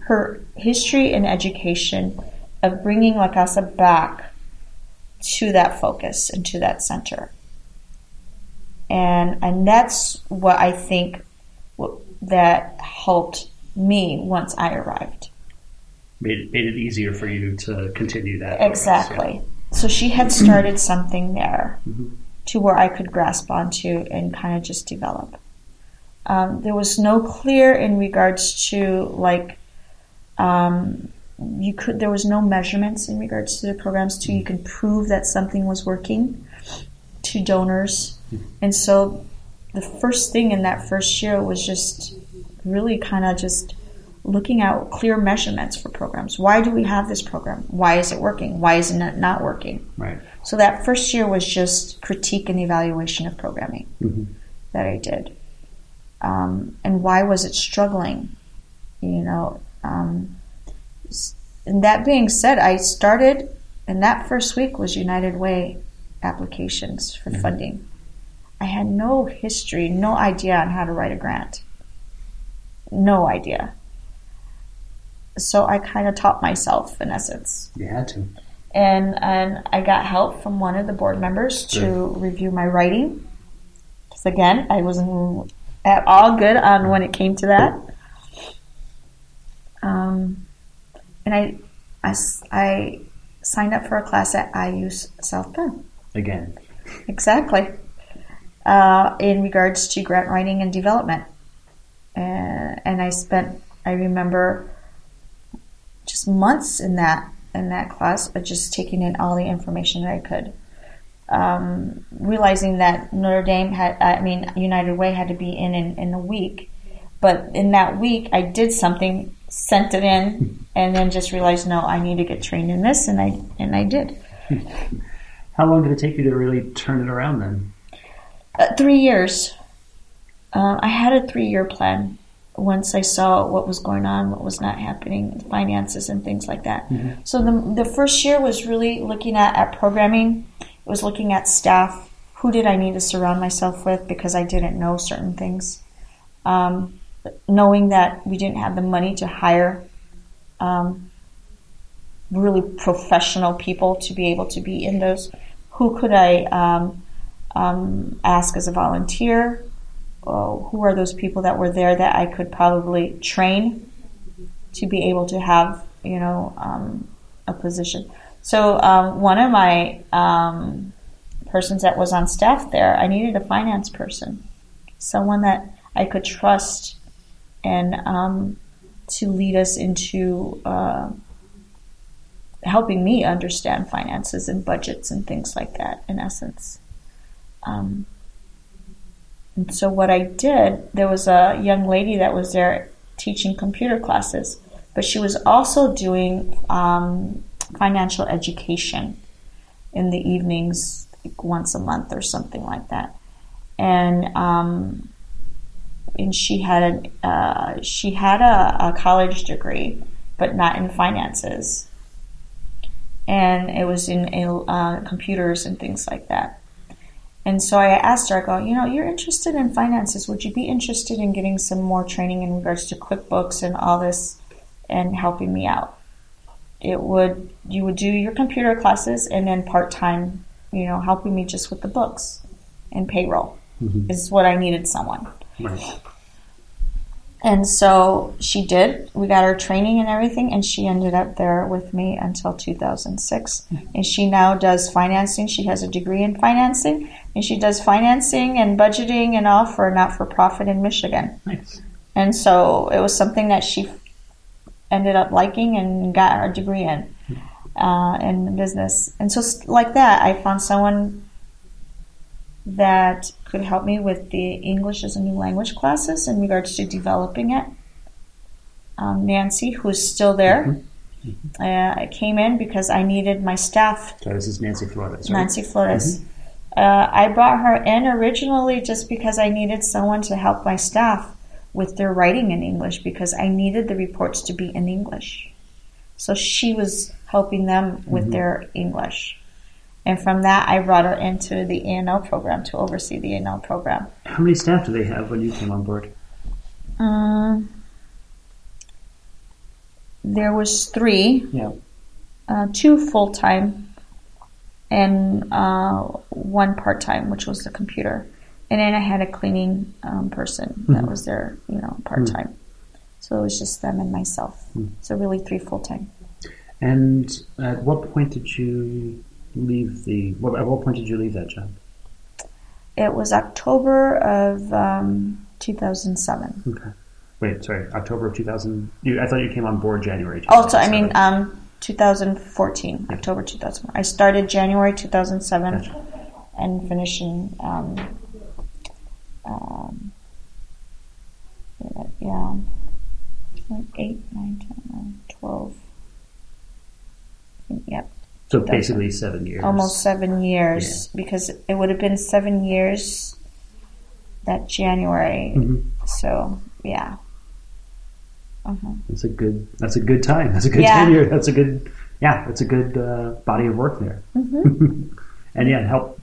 Her history and education of bringing La Casa back to that focus and to that center. And, and that's what I think that helped me once I arrived. Made it, made it easier for you to continue that. Exactly. Yeah. So she had started something there mm-hmm. To where I could grasp onto and kind of just develop. Um, there was no clear in regards to like um, you could there was no measurements in regards to the programs to you can prove that something was working to donors. And so the first thing in that first year was just really kind of just looking at clear measurements for programs. Why do we have this program? Why is it working? Why is it not working? Right so that first year was just critique and evaluation of programming mm-hmm. that i did um, and why was it struggling you know um, and that being said, I started, and that first week was United Way applications for mm-hmm. funding. I had no history, no idea on how to write a grant. No idea. So I kind of taught myself, in essence. You had to. And and I got help from one of the board members to review my writing. Because again, I wasn't at all good on when it came to that. Um, and I, I, I signed up for a class at IU South Bend. Again. Exactly. Uh, in regards to grant writing and development. And, and I spent, I remember just months in that in that class, but just taking in all the information that I could. Um, realizing that Notre Dame had, I mean, United Way had to be in, in in a week, but in that week I did something sent it in, and then just realized, no, I need to get trained in this, and I and I did. How long did it take you to really turn it around then? Uh, three years. Uh, I had a three-year plan. Once I saw what was going on, what was not happening, finances and things like that. Mm-hmm. So the the first year was really looking at, at programming. It was looking at staff. Who did I need to surround myself with because I didn't know certain things. Um, knowing that we didn't have the money to hire um, really professional people to be able to be in those, who could I um, um, ask as a volunteer? Uh, who are those people that were there that I could probably train to be able to have, you know, um, a position? So um, one of my um, persons that was on staff there, I needed a finance person, someone that I could trust and um, to lead us into uh, helping me understand finances and budgets and things like that, in essence. Um, and so, what I did, there was a young lady that was there teaching computer classes, but she was also doing um, financial education in the evenings, like once a month or something like that. And um, and she had an, uh, she had a, a, college degree, but not in finances, and it was in uh, computers and things like that. And so I asked her, I go, you know, you're interested in finances. Would you be interested in getting some more training in regards to QuickBooks and all this, and helping me out? It would you would do your computer classes and then part time, you know, helping me just with the books and payroll mm-hmm. is what I needed someone. Right. And so she did. We got her training and everything, and she ended up there with me until 2006. And she now does financing. She has a degree in financing, and she does financing and budgeting and all for a not for profit in Michigan. Nice. And so it was something that she ended up liking and got her degree in uh, in business. And so, like that, I found someone that could help me with the English as a new language classes in regards to developing it. Um, Nancy, who's still there, uh, came in because I needed my staff. So this is Nancy Flores. Right? Nancy Flores. Uh, I brought her in originally just because I needed someone to help my staff with their writing in English because I needed the reports to be in English. So she was helping them with their English. And from that, I brought her into the ENL program to oversee the ENL program. How many staff do they have when you came on board? Um, there was three, Yeah. uh, two full time, and uh, one part time, which was the computer. And then I had a cleaning um, person that Mhm. was there, you know, part time. So it was just them and myself. So really three full time. And at what point did you leave the? What, at what point did you leave that job? It was October of um, 2007. Okay. Wait, sorry. October of 2000. You, I thought you came on board January. Oh, so I mean um, 2014, October 2000. I started January 2007 Gotcha. and finishing um, um, yeah, like 8, 9, 10, 11, 12. Yep, so basically seven years. almost seven years because it would have been seven years that January. Mhm. So, yeah. Uh-huh. That's a good. That's a good time. That's a good Yeah. tenure. That's a good. Yeah, that's a good uh, body of work there. Mhm. and yeah, help.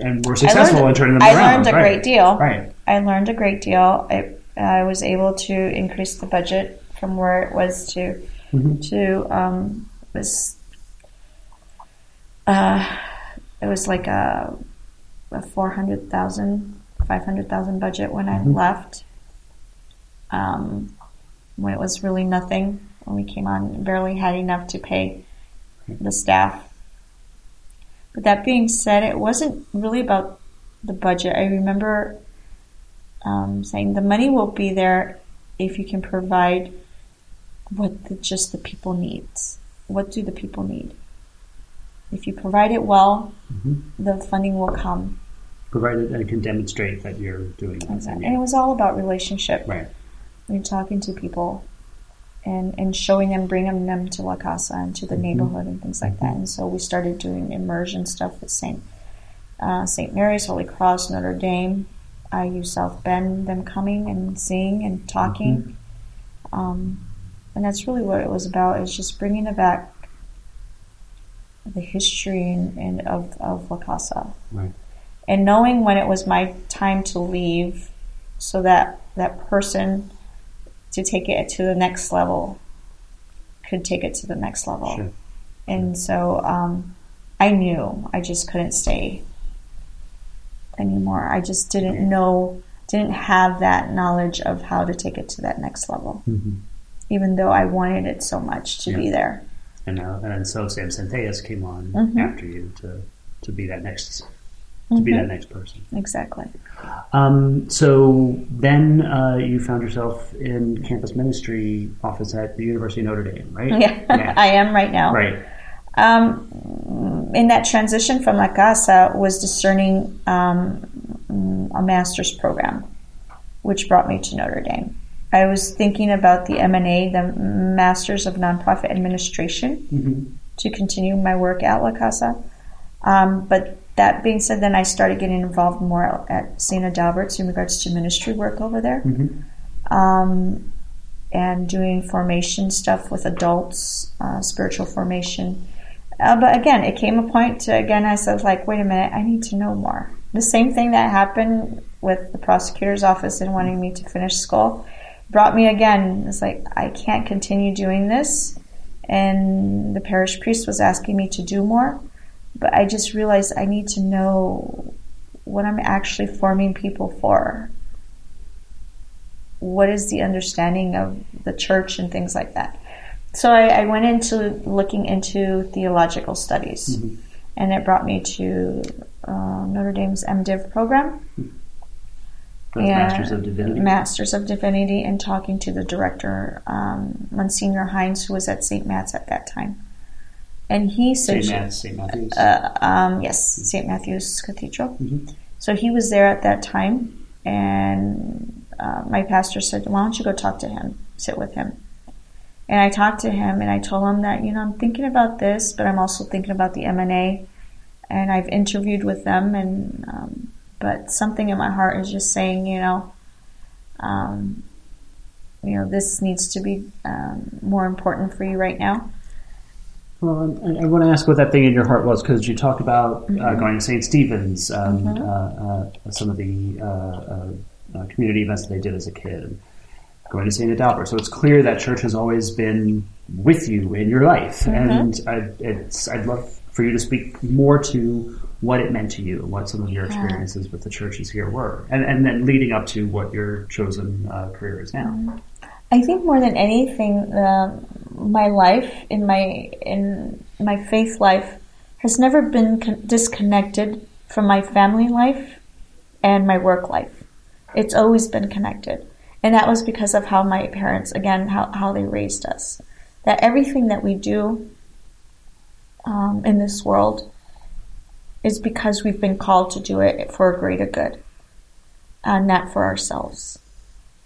And we're successful learned- in turning them I around. learned a right. great deal. Right. I learned a great deal. I, I was able to increase the budget from where it was to Mhm. to um, was uh, it was like a, a 400,000, 500,000 budget when I Mhm. left. Um, when it was really nothing when we came on, barely had enough to pay the staff. But that being said, it wasn't really about the budget. I remember um, saying the money will be there if you can provide what the, just the people needs. What do the people need? If you provide it well, Mhm. the funding will come. Provided and can demonstrate that you're doing that. And it was all about relationship. Right. You're talking to people and, and showing them, bringing them to La Casa and to the Mhm. neighborhood and things like that. And so we started doing immersion stuff with St. Uh, St. Mary's, Holy Cross, Notre Dame, IU South Bend, them coming and seeing and talking. Um, and that's really what it was about, is just bringing it back the history and, and of, of La Casa. Right. And knowing when it was my time to leave so that that person to take it to the next level could take it to the next level. Sure. And so um, I knew I just couldn't stay anymore. I just didn't know, didn't have that knowledge of how to take it to that next level, Mhm. even though I wanted it so much to be there. And now, and so Sam Centellas came on Mhm. after you to to be that next to be Mhm. that next person. Exactly. Um, so then uh, you found yourself in campus ministry office at the University of Notre Dame, right? Yeah, I am right now. Right. Um, in that transition from La Casa was discerning um, a master's program, which brought me to Notre Dame. I was thinking about the MNA, the Masters of Nonprofit Administration, hmm to continue my work at La Casa. Um, but that being said, then I started getting involved more at St. Adalbert's in regards to ministry work over there hmm um, and doing formation stuff with adults, uh, spiritual formation. Uh, but again, it came a point to, again, I said, like, wait a minute, I need to know more. The same thing that happened with the prosecutor's office and wanting me to finish school brought me again. It's like, I can't continue doing this. And the parish priest was asking me to do more. But I just realized I need to know what I'm actually forming people for what is the understanding of the church and things like that. So I, I went into looking into theological studies, Mhm. and it brought me to uh, Notre Dame's MDiv program, Yeah. Masters of Divinity. Masters of Divinity, and talking to the director, um, Monsignor Heintz, who was at St. Matt's at that time, and he St. said, St. Matthew's. uh, um, yes, St. Matthew's Cathedral. Mhm. So he was there at that time, and uh, my pastor said, "Why don't you go talk to him? Sit with him." And I talked to him, and I told him that you know I'm thinking about this, but I'm also thinking about the M and A, and I've interviewed with them, and um, but something in my heart is just saying, you know, um, you know, this needs to be um, more important for you right now. Well, I, I, want to ask what that thing in your heart was because you talked about uh, mm-hmm. uh, going to St. Stephen's, um, mm-hmm. uh, uh, some of the uh, uh, community events that they did as a kid, and going to St. Adalbert. So it's clear that church has always been with you in your life, mm-hmm. and I, I'd love for you to speak more to what it meant to you and what some of your experiences yeah. with the churches here were, and, and then leading up to what your chosen career is now. Mm-hmm. I think more than anything, uh, my life in my in my faith life has never been con- disconnected from my family life and my work life. It's always been connected, and that was because of how my parents, again, how how they raised us. That everything that we do um, in this world is because we've been called to do it for a greater good, uh, not for ourselves.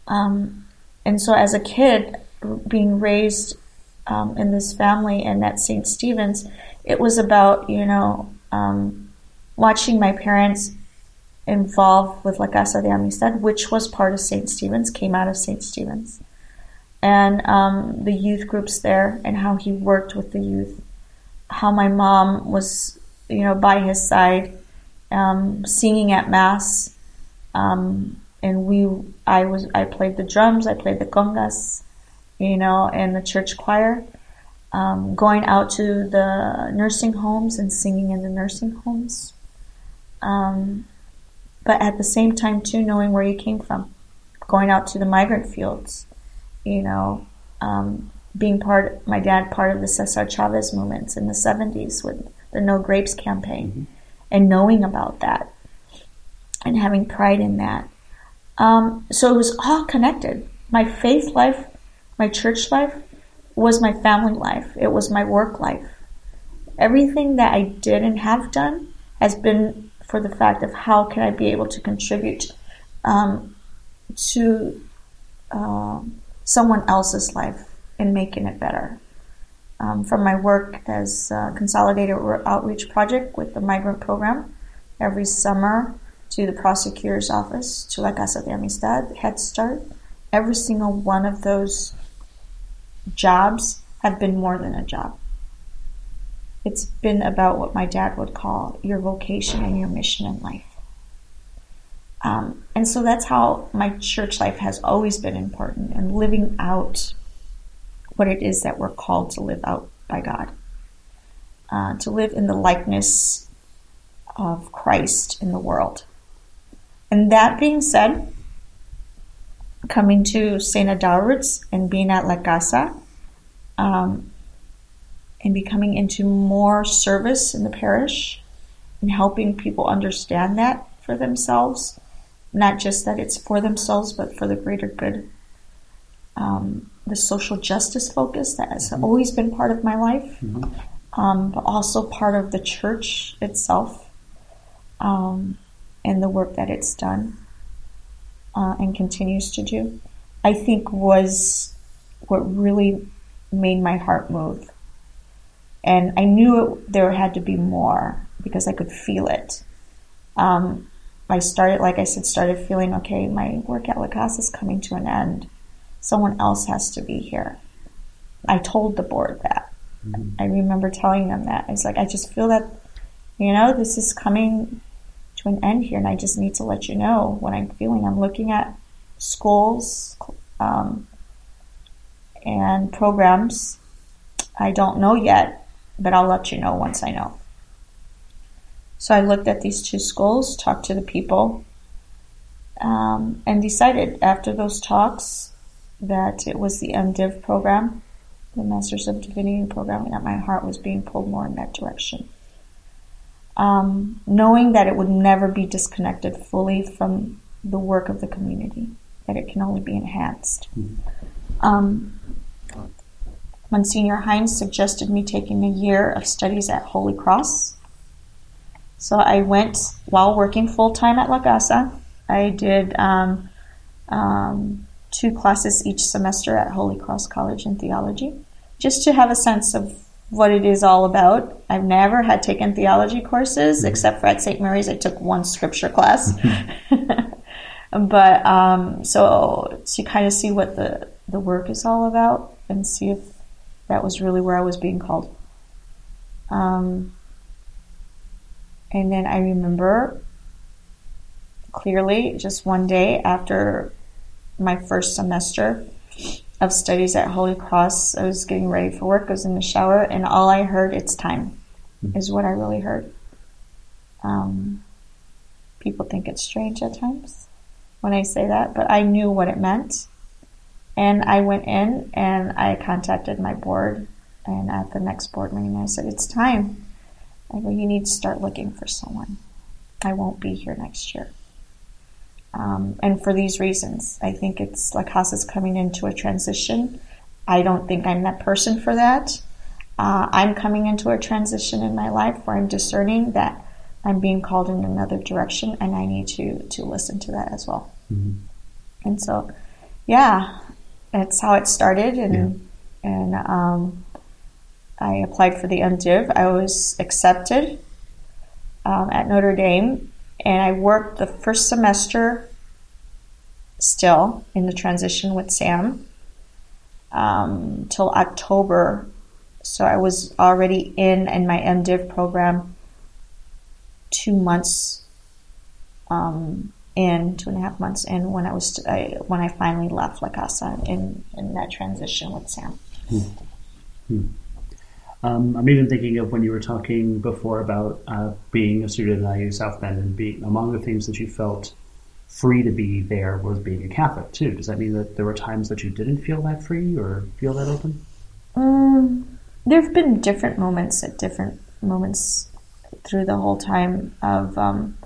Um, and so as a kid, being raised um, in this family and at St. Stephen's, it was about, you know, um, watching my parents involved with La Casa de Amistad, which was part of St. Stephen's, came out of St. Stephen's, and um, the youth groups there and how he worked with the youth, how my mom was, you know, by his side, um, singing at Mass, um, and we I was I played the drums, I played the congas, you know, in the church choir. Um, going out to the nursing homes and singing in the nursing homes. Um, but at the same time, too, knowing where you came from, going out to the migrant fields, you know, um, being part, my dad part of the Cesar Chavez movements in the 70s with the No Grapes campaign, mm-hmm. and knowing about that and having pride in that. Um, so it was all connected. My faith life, my church life, was my family life. It was my work life. Everything that I did and have done has been for the fact of how can I be able to contribute um, to uh, someone else's life and making it better. Um, from my work as Consolidated Outreach Project with the Migrant Program, every summer to the prosecutor's office, to La Casa de Amistad, Head Start. Every single one of those jobs have been more than a job. It's been about what my dad would call your vocation and your mission in life. Um, and so that's how my church life has always been important and living out what it is that we're called to live out by God. Uh, to live in the likeness of Christ in the world. And that being said, coming to St. Adalbert's and being at La Casa um, and becoming into more service in the parish and helping people understand that for themselves, not just that it's for themselves, but for the greater good. Um, the social justice focus that has mm-hmm. always been part of my life, mm-hmm. um, but also part of the church itself. Um, and the work that it's done uh, and continues to do, I think was what really made my heart move. And I knew it, there had to be more because I could feel it. Um, I started, like I said, started feeling okay. My work at La Casa is coming to an end. Someone else has to be here. I told the board that. Mm-hmm. I remember telling them that. I was like, I just feel that, you know, this is coming to an end here, and I just need to let you know what I'm feeling. I'm looking at schools um, and programs. I don't know yet, but I'll let you know once I know. So I looked at these two schools, talked to the people, um, and decided after those talks that it was the MDiv program, the Masters of Divinity program, and that my heart was being pulled more in that direction um, knowing that it would never be disconnected fully from the work of the community, that it can only be enhanced. Um, Monsignor Heintz suggested me taking a year of studies at Holy Cross. So I went while working full time at La Casa. I did um, um, two classes each semester at Holy Cross College in theology, just to have a sense of what it is all about. I've never had taken theology courses mm-hmm. except for at St. Mary's. I took one scripture class. But um, so to kind of see what the, the work is all about and see if that was really where I was being called. Um, and then I remember clearly just one day after my first semester of studies at Holy Cross. I was getting ready for work. I was in the shower, and all I heard, "It's time," mm-hmm. is what I really heard. Um, people think it's strange at times when I say that, but I knew what it meant. And I went in and I contacted my board. And at the next board meeting, I said, It's time. I go, You need to start looking for someone. I won't be here next year. Um, and for these reasons, I think it's like La is coming into a transition. I don't think I'm that person for that. Uh, I'm coming into a transition in my life where I'm discerning that I'm being called in another direction, and I need to to listen to that as well. Mm-hmm. And so, yeah, that's how it started, and yeah. and um, I applied for the MDiv. I was accepted um, at Notre Dame, and I worked the first semester still in the transition with Sam um, till October. So I was already in in my MDiv program two months um, in, two and a half months in when I was I, when I finally left La Casa in in that transition with Sam. Hmm. Hmm. Um, I'm even thinking of when you were talking before about uh, being a student at IU South Bend and being among the things that you felt free to be there was being a Catholic too. Does that mean that there were times that you didn't feel that free or feel that open? Um, there have been different moments at different moments through the whole time of. Um,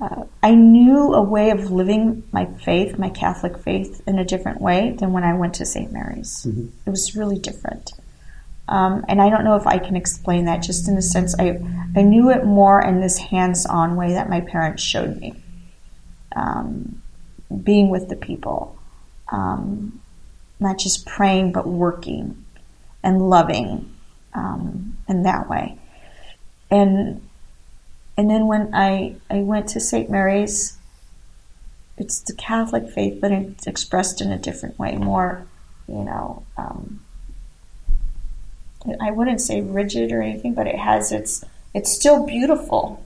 uh, I knew a way of living my faith, my Catholic faith, in a different way than when I went to St. Mary's. Mm-hmm. It was really different. Um, and I don't know if I can explain that, just in the sense I, I knew it more in this hands on way that my parents showed me. Um, being with the people, um, not just praying, but working and loving um, in that way. And and then when I, I went to St. Mary's, it's the Catholic faith, but it's expressed in a different way, more, you know, um, I wouldn't say rigid or anything, but it has its, it's still beautiful,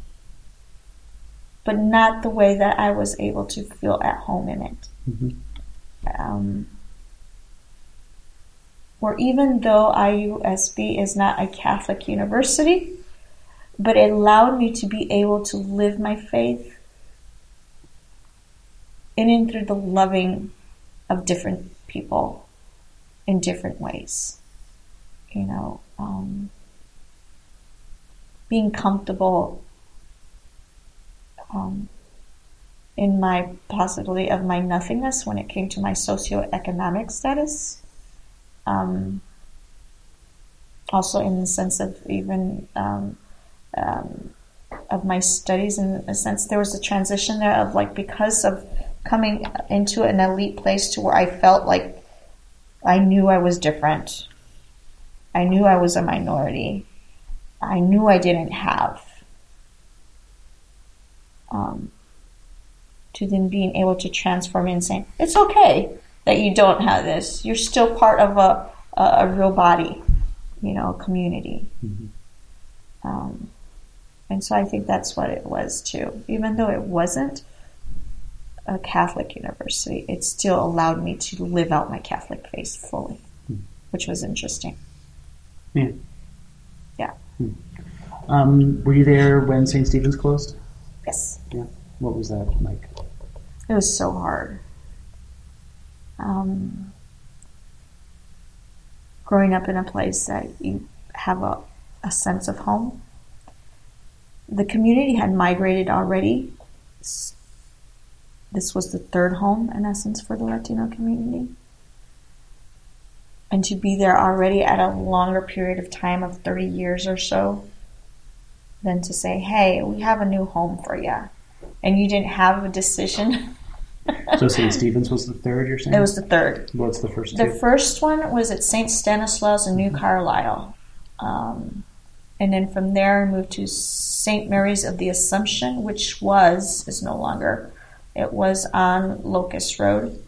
but not the way that I was able to feel at home in it. Mm-hmm. Um, or even though IUSB is not a Catholic university, but it allowed me to be able to live my faith in and through the loving of different people in different ways you know, um, being comfortable um, in my possibility of my nothingness when it came to my socioeconomic status. Um, also, in the sense of even um, um, of my studies, in a sense, there was a transition there of like because of coming into an elite place to where I felt like I knew I was different I knew I was a minority. I knew I didn't have. Um, to then being able to transform and saying, it's okay that you don't have this. You're still part of a, a, a real body, you know, community. Mm-hmm. Um, and so I think that's what it was too. Even though it wasn't a Catholic university, it still allowed me to live out my Catholic faith fully, mm-hmm. which was interesting. Yeah. Yeah. Hmm. Um, were you there when St. Stephen's closed? Yes. Yeah. What was that like? It was so hard. Um, growing up in a place that you have a, a sense of home. The community had migrated already. This was the third home, in essence, for the Latino community and to be there already at a longer period of time of 30 years or so than to say, "Hey, we have a new home for you," and you didn't have a decision. so St. Stephen's was the third. You're saying it was the third. What's the first? The two? first one was at St. Stanislaus in New Carlisle, um, and then from there I moved to St. Mary's of the Assumption, which was is no longer. It was on Locust Road,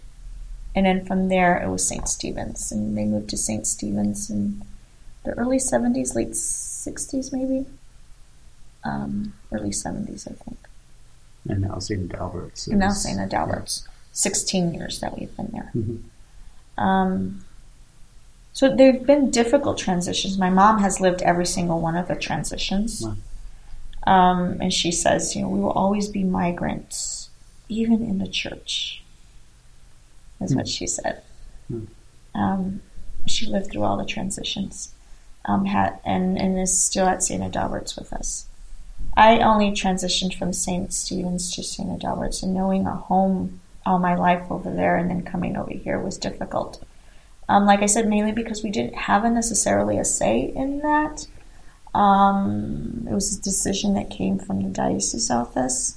and then from there it was St. Stephen's, and they moved to St. Stephen's in the early '70s, late '60s, maybe. Um, early '70s, I think. And now St. Adalbert's. And now St. Adalbert's. 16 years that we've been there. Mhm. Um, so there have been difficult transitions. My mom has lived every single one of the transitions. Wow. Um, and she says, you know, we will always be migrants, even in the church. That's Hmm. what she said. Hmm. Um, she lived through all the transitions um, had, and, and is still at St. Adalbert's with us. I only transitioned from St. Stephen's to St. Adalbert's, and knowing a home all my life over there and then coming over here was difficult. Um, like I said, mainly because we didn't have a necessarily a say in that. Um, it was a decision that came from the diocese office.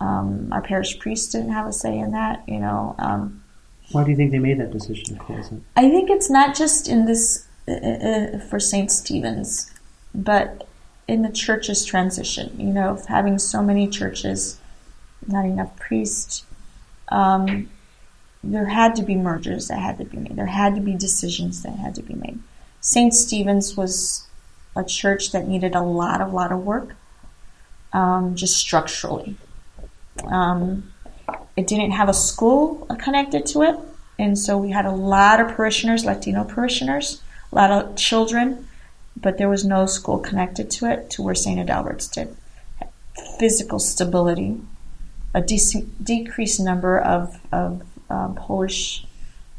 Um, our parish priest didn't have a say in that, you know. Why do you think they made that decision to close it? I think it's not just in this uh, uh, for St. Stephen's, but in the church's transition, you know, of having so many churches, not enough priests. Um, there had to be mergers that had to be made. There had to be decisions that had to be made. St. Stephen's was a church that needed a lot, of lot of work, um, just structurally. Um, it didn't have a school connected to it, and so we had a lot of parishioners, Latino parishioners, a lot of children, but there was no school connected to it to where St. Adalbert's did. Physical stability, a dec- decreased number of, of um, Polish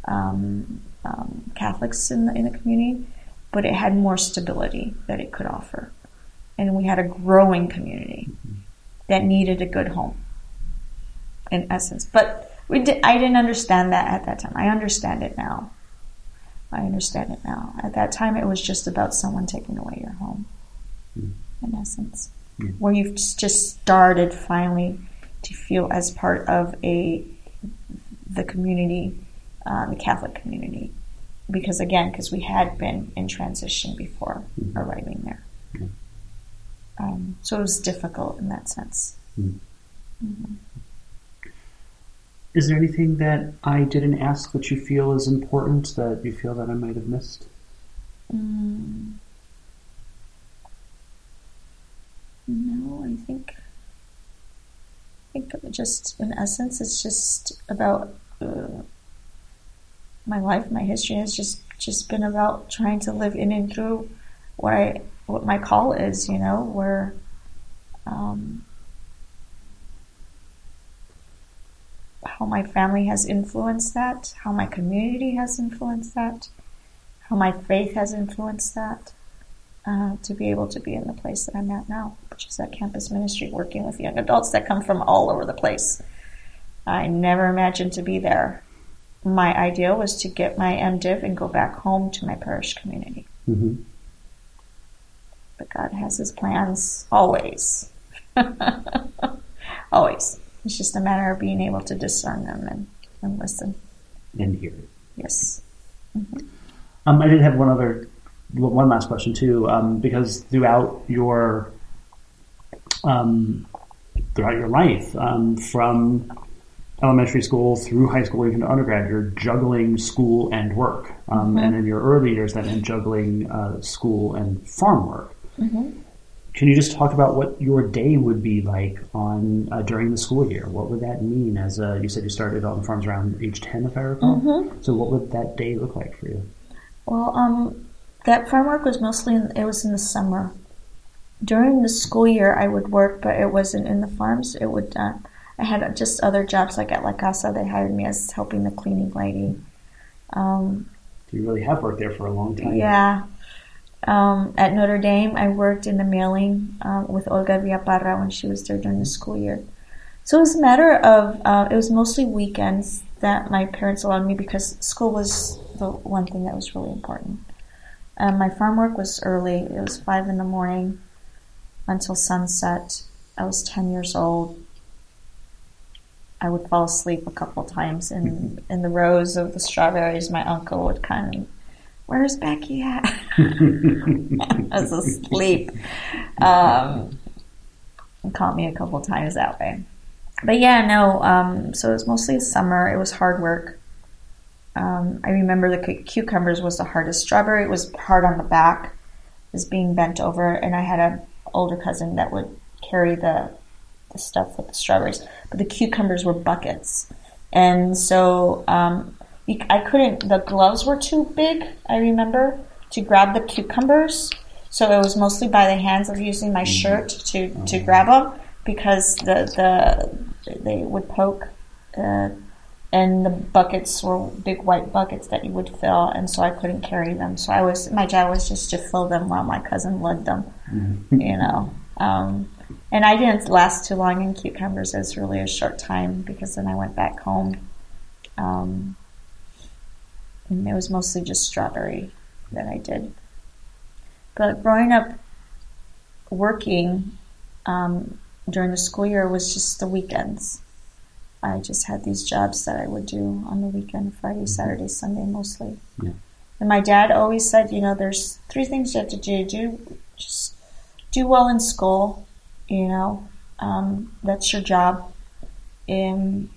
um, um, Catholics in the, in the community, but it had more stability that it could offer. And we had a growing community that needed a good home, in essence. But we did, I didn't understand that at that time. I understand it now. I understand it now. At that time, it was just about someone taking away your home, Mm. in essence, Mm. where you've just started finally to feel as part of a the community, uh, the Catholic community, because again, because we had been in transition before Mhm. arriving there. Mm. Um, so it was difficult in that sense. Mm. Is there anything that I didn't ask that you feel is important that you feel that I might have missed? Mm. No, I think. I think just in essence, it's just about uh, my life, my history has just just been about trying to live in and through what I what my call is. You know, where. Um, how my family has influenced that, how my community has influenced that, how my faith has influenced that, uh, to be able to be in the place that I'm at now, which is at campus ministry, working with young adults that come from all over the place. I never imagined to be there. My idea was to get my MDiv and go back home to my parish community. Mm-hmm. But God has His plans always. always. It's just a matter of being able to discern them and, and listen. And here. Yes. Um, I did have one other, one last question too, um, because throughout your, um, throughout your life, um, from elementary school through high school, even to undergrad, you're juggling school and work, um, and in your early years, that meant juggling uh, school and farm work. Mm-hmm. Can you just talk about what your day would be like on uh, during the school year? What would that mean? As uh, you said, you started on farms around age ten, if I recall. Mhm. So, what would that day look like for you? Well, um, that farm work was mostly in, it was in the summer. During the school year, I would work, but it wasn't in the farms. It would. Uh, I had just other jobs, like at La Casa. They hired me as helping the cleaning lady. Um, You really have worked there for a long time. yeah. Um, at Notre Dame, I worked in the mailing um, with Olga Villa Parra when she was there during the school year. So it was a matter of, uh, it was mostly weekends that my parents allowed me because school was the one thing that was really important. Um, my farm work was early, it was five in the morning. until sunset. I was 10 years old. I would fall asleep a couple times in, in the rows of the strawberries. My uncle would kind of, where's Becky at? I was asleep. Um, caught me a couple times that way. But yeah, no, um, so it was mostly summer. It was hard work. Um, I remember the cucumbers was the hardest. Strawberry was hard on the back, was being bent over, and I had an older cousin that would carry the the stuff with the strawberries. But the cucumbers were buckets, and so um, I couldn't. The gloves were too big. I remember to grab the cucumbers, so it was mostly by the hands of using my shirt to to grab them because the the they would poke. Uh, and the buckets were big white buckets that you would fill, and so I couldn't carry them. So I was my job was just to fill them while my cousin lugged them, mm-hmm. you know. Um, and I didn't last too long in cucumbers. It was really a short time because then I went back home, um, and it was mostly just strawberry that I did. But growing up, working um, during the school year was just the weekends I just had these jobs that I would do on the weekend Friday, mm-hmm. Saturday, Sunday mostly. Yeah. And my dad always said, you know, there's three things you have to do. Do just do well in school, you know, um, that's your job. And,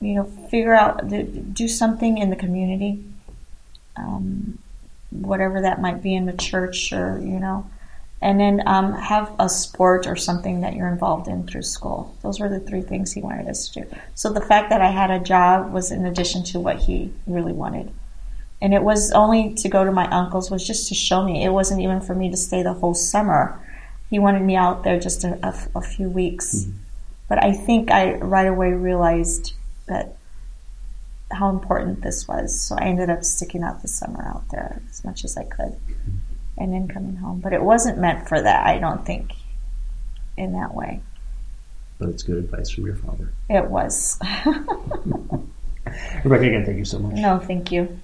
you know, figure out, do something in the community, um, whatever that might be in the church or, you know, and then um, have a sport or something that you're involved in through school. Those were the three things he wanted us to do. So the fact that I had a job was in addition to what he really wanted. And it was only to go to my uncle's was just to show me. It wasn't even for me to stay the whole summer. He wanted me out there just a, a, a few weeks. Mm-hmm. But I think I right away realized that how important this was. So I ended up sticking out the summer out there as much as I could. And then coming home. But it wasn't meant for that, I don't think, in that way. But it's good advice from your father. It was. Rebecca, again, thank you so much. No, thank you.